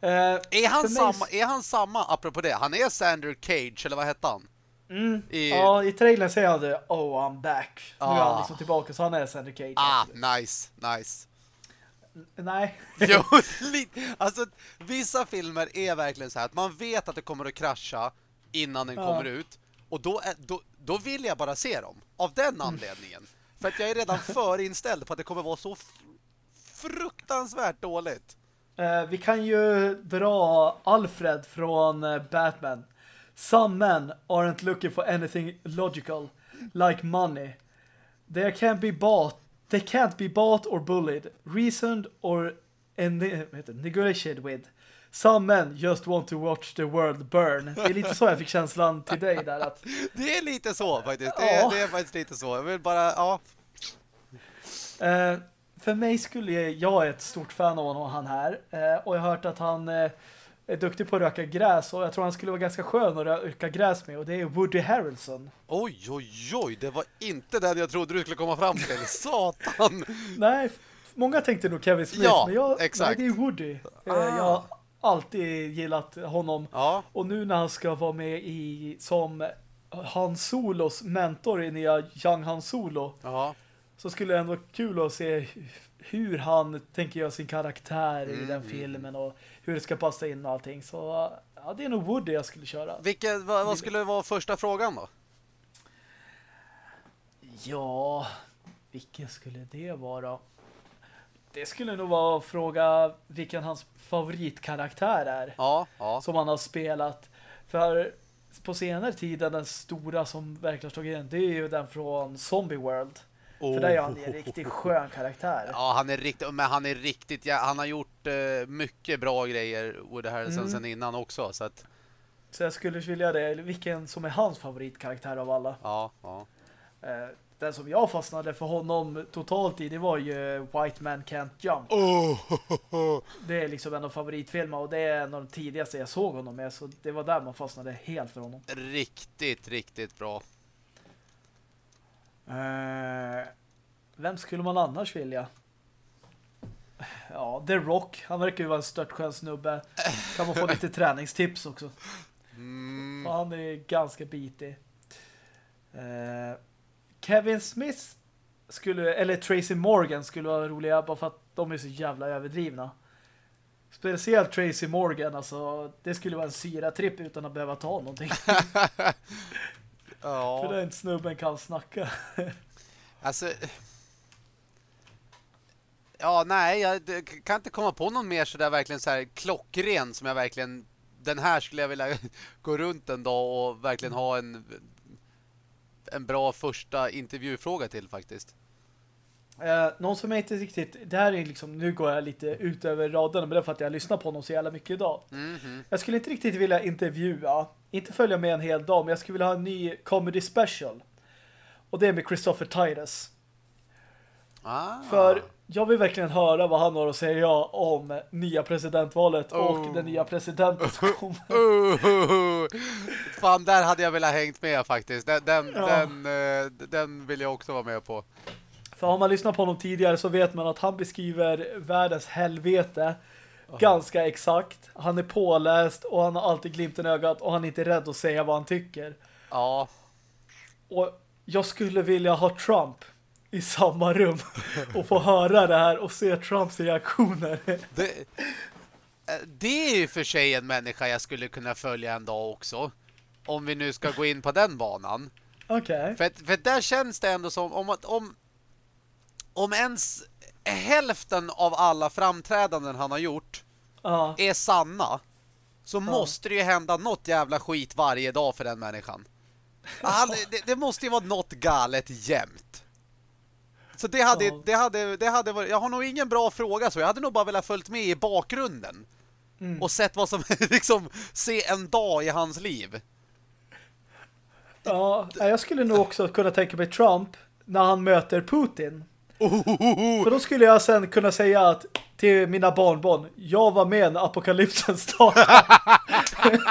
Eh, Är, han samma, är han samma, apropå det? Han är Sander Cage, eller vad hette han? Mm. I- Ja, i trailern säger han det. Oh, I'm back. Nu är Ah. han liksom tillbaka så han är Sandy Cage. Ah, nice, nice. Nej. <laughs> Jo. Alltså, vissa filmer är verkligen så här att man vet att det kommer att krascha innan den Ja. kommer ut. Och då, är, då, då vill jag bara se dem. Av den anledningen. För att jag är redan förinställd på att det kommer vara så fruktansvärt dåligt. Eh, vi kan ju dra Alfred från eh, Batman. Some men aren't looking for anything logical, like money. They can't be bought. They can't be bought or bullied, reasoned or negotiated with. Some men just want to watch the world burn. Det är lite så jag fick känslan till dig där att <laughs> Det är lite så faktiskt. Det är, det är faktiskt lite så. Jag vill bara, ja. Eh, för mig skulle jag, jag är ett stort fan av honom han här. Eh, och jag har hört att han eh, är duktig på att röka gräs. Och jag tror han skulle vara ganska skön att röka gräs med. Och det är Woody Harrelson. Oj, oj, oj. Det var inte den jag trodde du skulle komma fram till. <laughs> Satan. Nej, många tänkte nog Kevin Smith. Ja, men jag, exakt. Nej, det är Woody. Ah. jag har alltid gillat honom. Ja, Och nu när han ska vara med i som Han Solos mentor i nya Young Han Solo. ja. så skulle det ändå vara kul att se hur han tänker göra sin karaktär i Mm, den mm, filmen och hur det ska passa in och allting. Så ja, det är nog Woody jag skulle köra. Vilket, vad, vad skulle vara första frågan då? Ja, vilken skulle det vara? Det skulle nog vara att fråga vilken hans favoritkaraktär är Ja, ja. som han har spelat. För på senare tid den stora som verkligen slog in det är ju den från Zombie World. För där är han en riktigt skön karaktär. Ja, han är riktigt, men han är riktigt, ja, han har gjort eh, mycket bra grejer Woody Harrelson Mm. sen innan också, så att, Så jag skulle vilja det. Vilken som är hans favoritkaraktär av alla. ja, ja. Eh, Den som jag fastnade för honom totalt i, det var ju White Man Can't Jump. Oh. <laughs> Det är liksom en av favoritfilmerna och det är en av de tidigaste jag såg honom med. Så det var där man fastnade helt för honom. Riktigt, riktigt bra. Eh, Vem skulle man annars vilja? Ja, The Rock. Han verkar ju vara en störtskön snubbe. Kan man få lite <laughs> träningstips också. Mm. Han är ganska bitig. Eh, Kevin Smith skulle, eller Tracy Morgan skulle vara roliga bara för att de är så jävla överdrivna. Speciellt Tracy Morgan, alltså det skulle vara en syratripp utan att behöva ta någonting. <laughs> <laughs> För Ja, den snubben kan snacka. <laughs> alltså... Ja, nej, jag kan inte komma på någon mer sådär verkligen så här klockren som jag verkligen... Den här skulle jag vilja <laughs> gå runt en dag och verkligen ha en en bra första intervjufråga till faktiskt. Eh, någon som jag inte riktigt, det här är liksom, nu går jag lite ut över raderna, men det är för att jag lyssnar på honom så jävla mycket idag. Mhm. Jag skulle inte riktigt vilja intervjua, inte följa med en hel dag, men jag skulle vilja ha en ny comedy special. Och det är med Christopher Titus. Ah. För jag vill verkligen höra vad han har att säga om nya presidentvalet och Oh. den nya presidenten som <laughs> kommer. Uh, fan, där hade jag velat hängt med faktiskt. Den, den, Ja. den, eh, den vill jag också vara med på. För har man lyssnat på honom tidigare så vet man att han beskriver världens helvete ganska exakt. Han är påläst och han har alltid glimten i ögat och han är inte rädd att säga vad han tycker. Ja, Och jag skulle vilja ha Trump i samma rum <laughs> och få höra det här och se Trumps reaktioner. det, eh, det är ju för sig en människa jag skulle kunna följa en dag också. Om vi nu ska gå in på den banan. Okej. För, att- för att där känns det ändå som om att om, om ens hälften av alla framträdanden han har gjort Ja. är sanna så måste det ju hända något jävla skit varje dag för den människan. Han, det, det måste ju vara något galet jämt. Så det hade, Ja. det hade, det hade varit, jag har nog ingen bra fråga så jag hade nog bara velat följt med i bakgrunden. Mm. Och sett vad som, <laughs> liksom, se en dag i hans liv. Ja, jag skulle nog också kunna tänka mig Trump när han möter Putin. För då skulle jag sen kunna säga att till mina barnbarn, jag var med när apokalypsen startade. <laughs>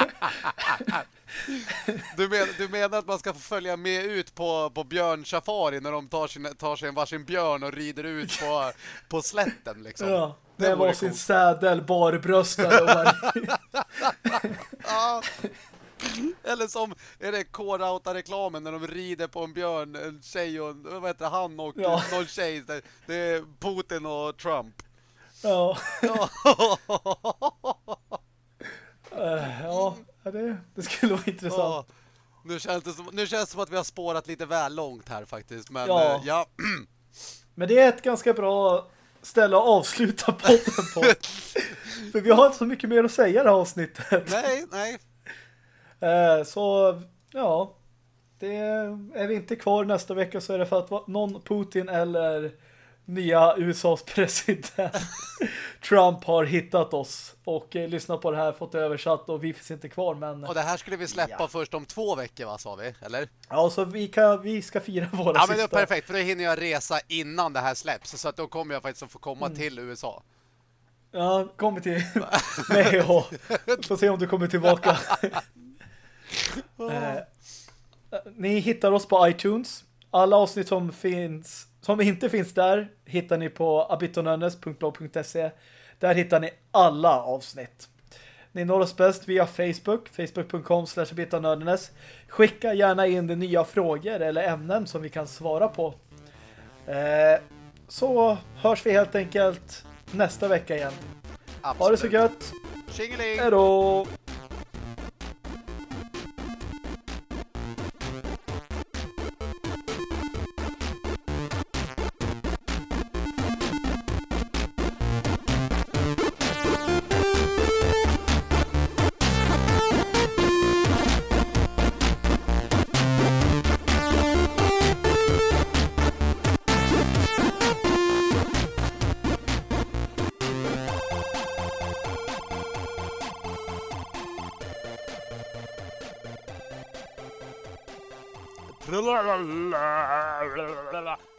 Du, men, du menar att man ska få följa med ut på, på björnsafari när de tar, sin, tar sig en varsin björn och rider ut på, <laughs> på slätten liksom? Ja, Det med varsin sädel, barbröstad och <laughs> bara... Ja. Eller som är det K-Rauta-reklamen när de rider på en björn, en tjej och en, vad heter det, han och Ja. någon tjej. Det, är Putin och Trump. Ja, Ja. eh, ja det, det skulle vara intressant. Ja. Nu känns, det som, nu känns det som att vi har spårat lite väl långt här faktiskt. Men Ja. ja, ja. <clears throat> Men det är ett ganska bra ställe att avsluta podden på. <laughs> För vi har inte så mycket mer att säga i det här avsnittet. nej, nej. Eh, Så, ja. Det är vi inte kvar nästa vecka så är det för att någon Putin eller nya USAs <laughs> president <laughs> Trump har hittat oss och eh, lyssnat på det här, fått det översatt och vi finns inte kvar men Och det här skulle vi släppa Ja. först om två veckor, vad sa vi? Eller? ja, så vi, kan, vi ska fira våra Ja, men det är sista. perfekt, för då hinner jag resa innan det här släpps. Så att då kommer jag faktiskt att få komma Mm. till USA. Ja, kommer till <laughs> mig och får se om du kommer tillbaka. Eh, ni hittar oss på iTunes. Alla avsnitt som finns som inte finns där hittar ni på abitonörnes.blog.se. Där hittar ni alla avsnitt. Ni når oss bäst via Facebook, facebook.com slash Skicka gärna in de nya frågor eller ämnen som vi kan svara på. Eh, så hörs vi helt enkelt nästa vecka igen. Ha det så Absolut. gött. Tjingeling! Hej då! blah, blah,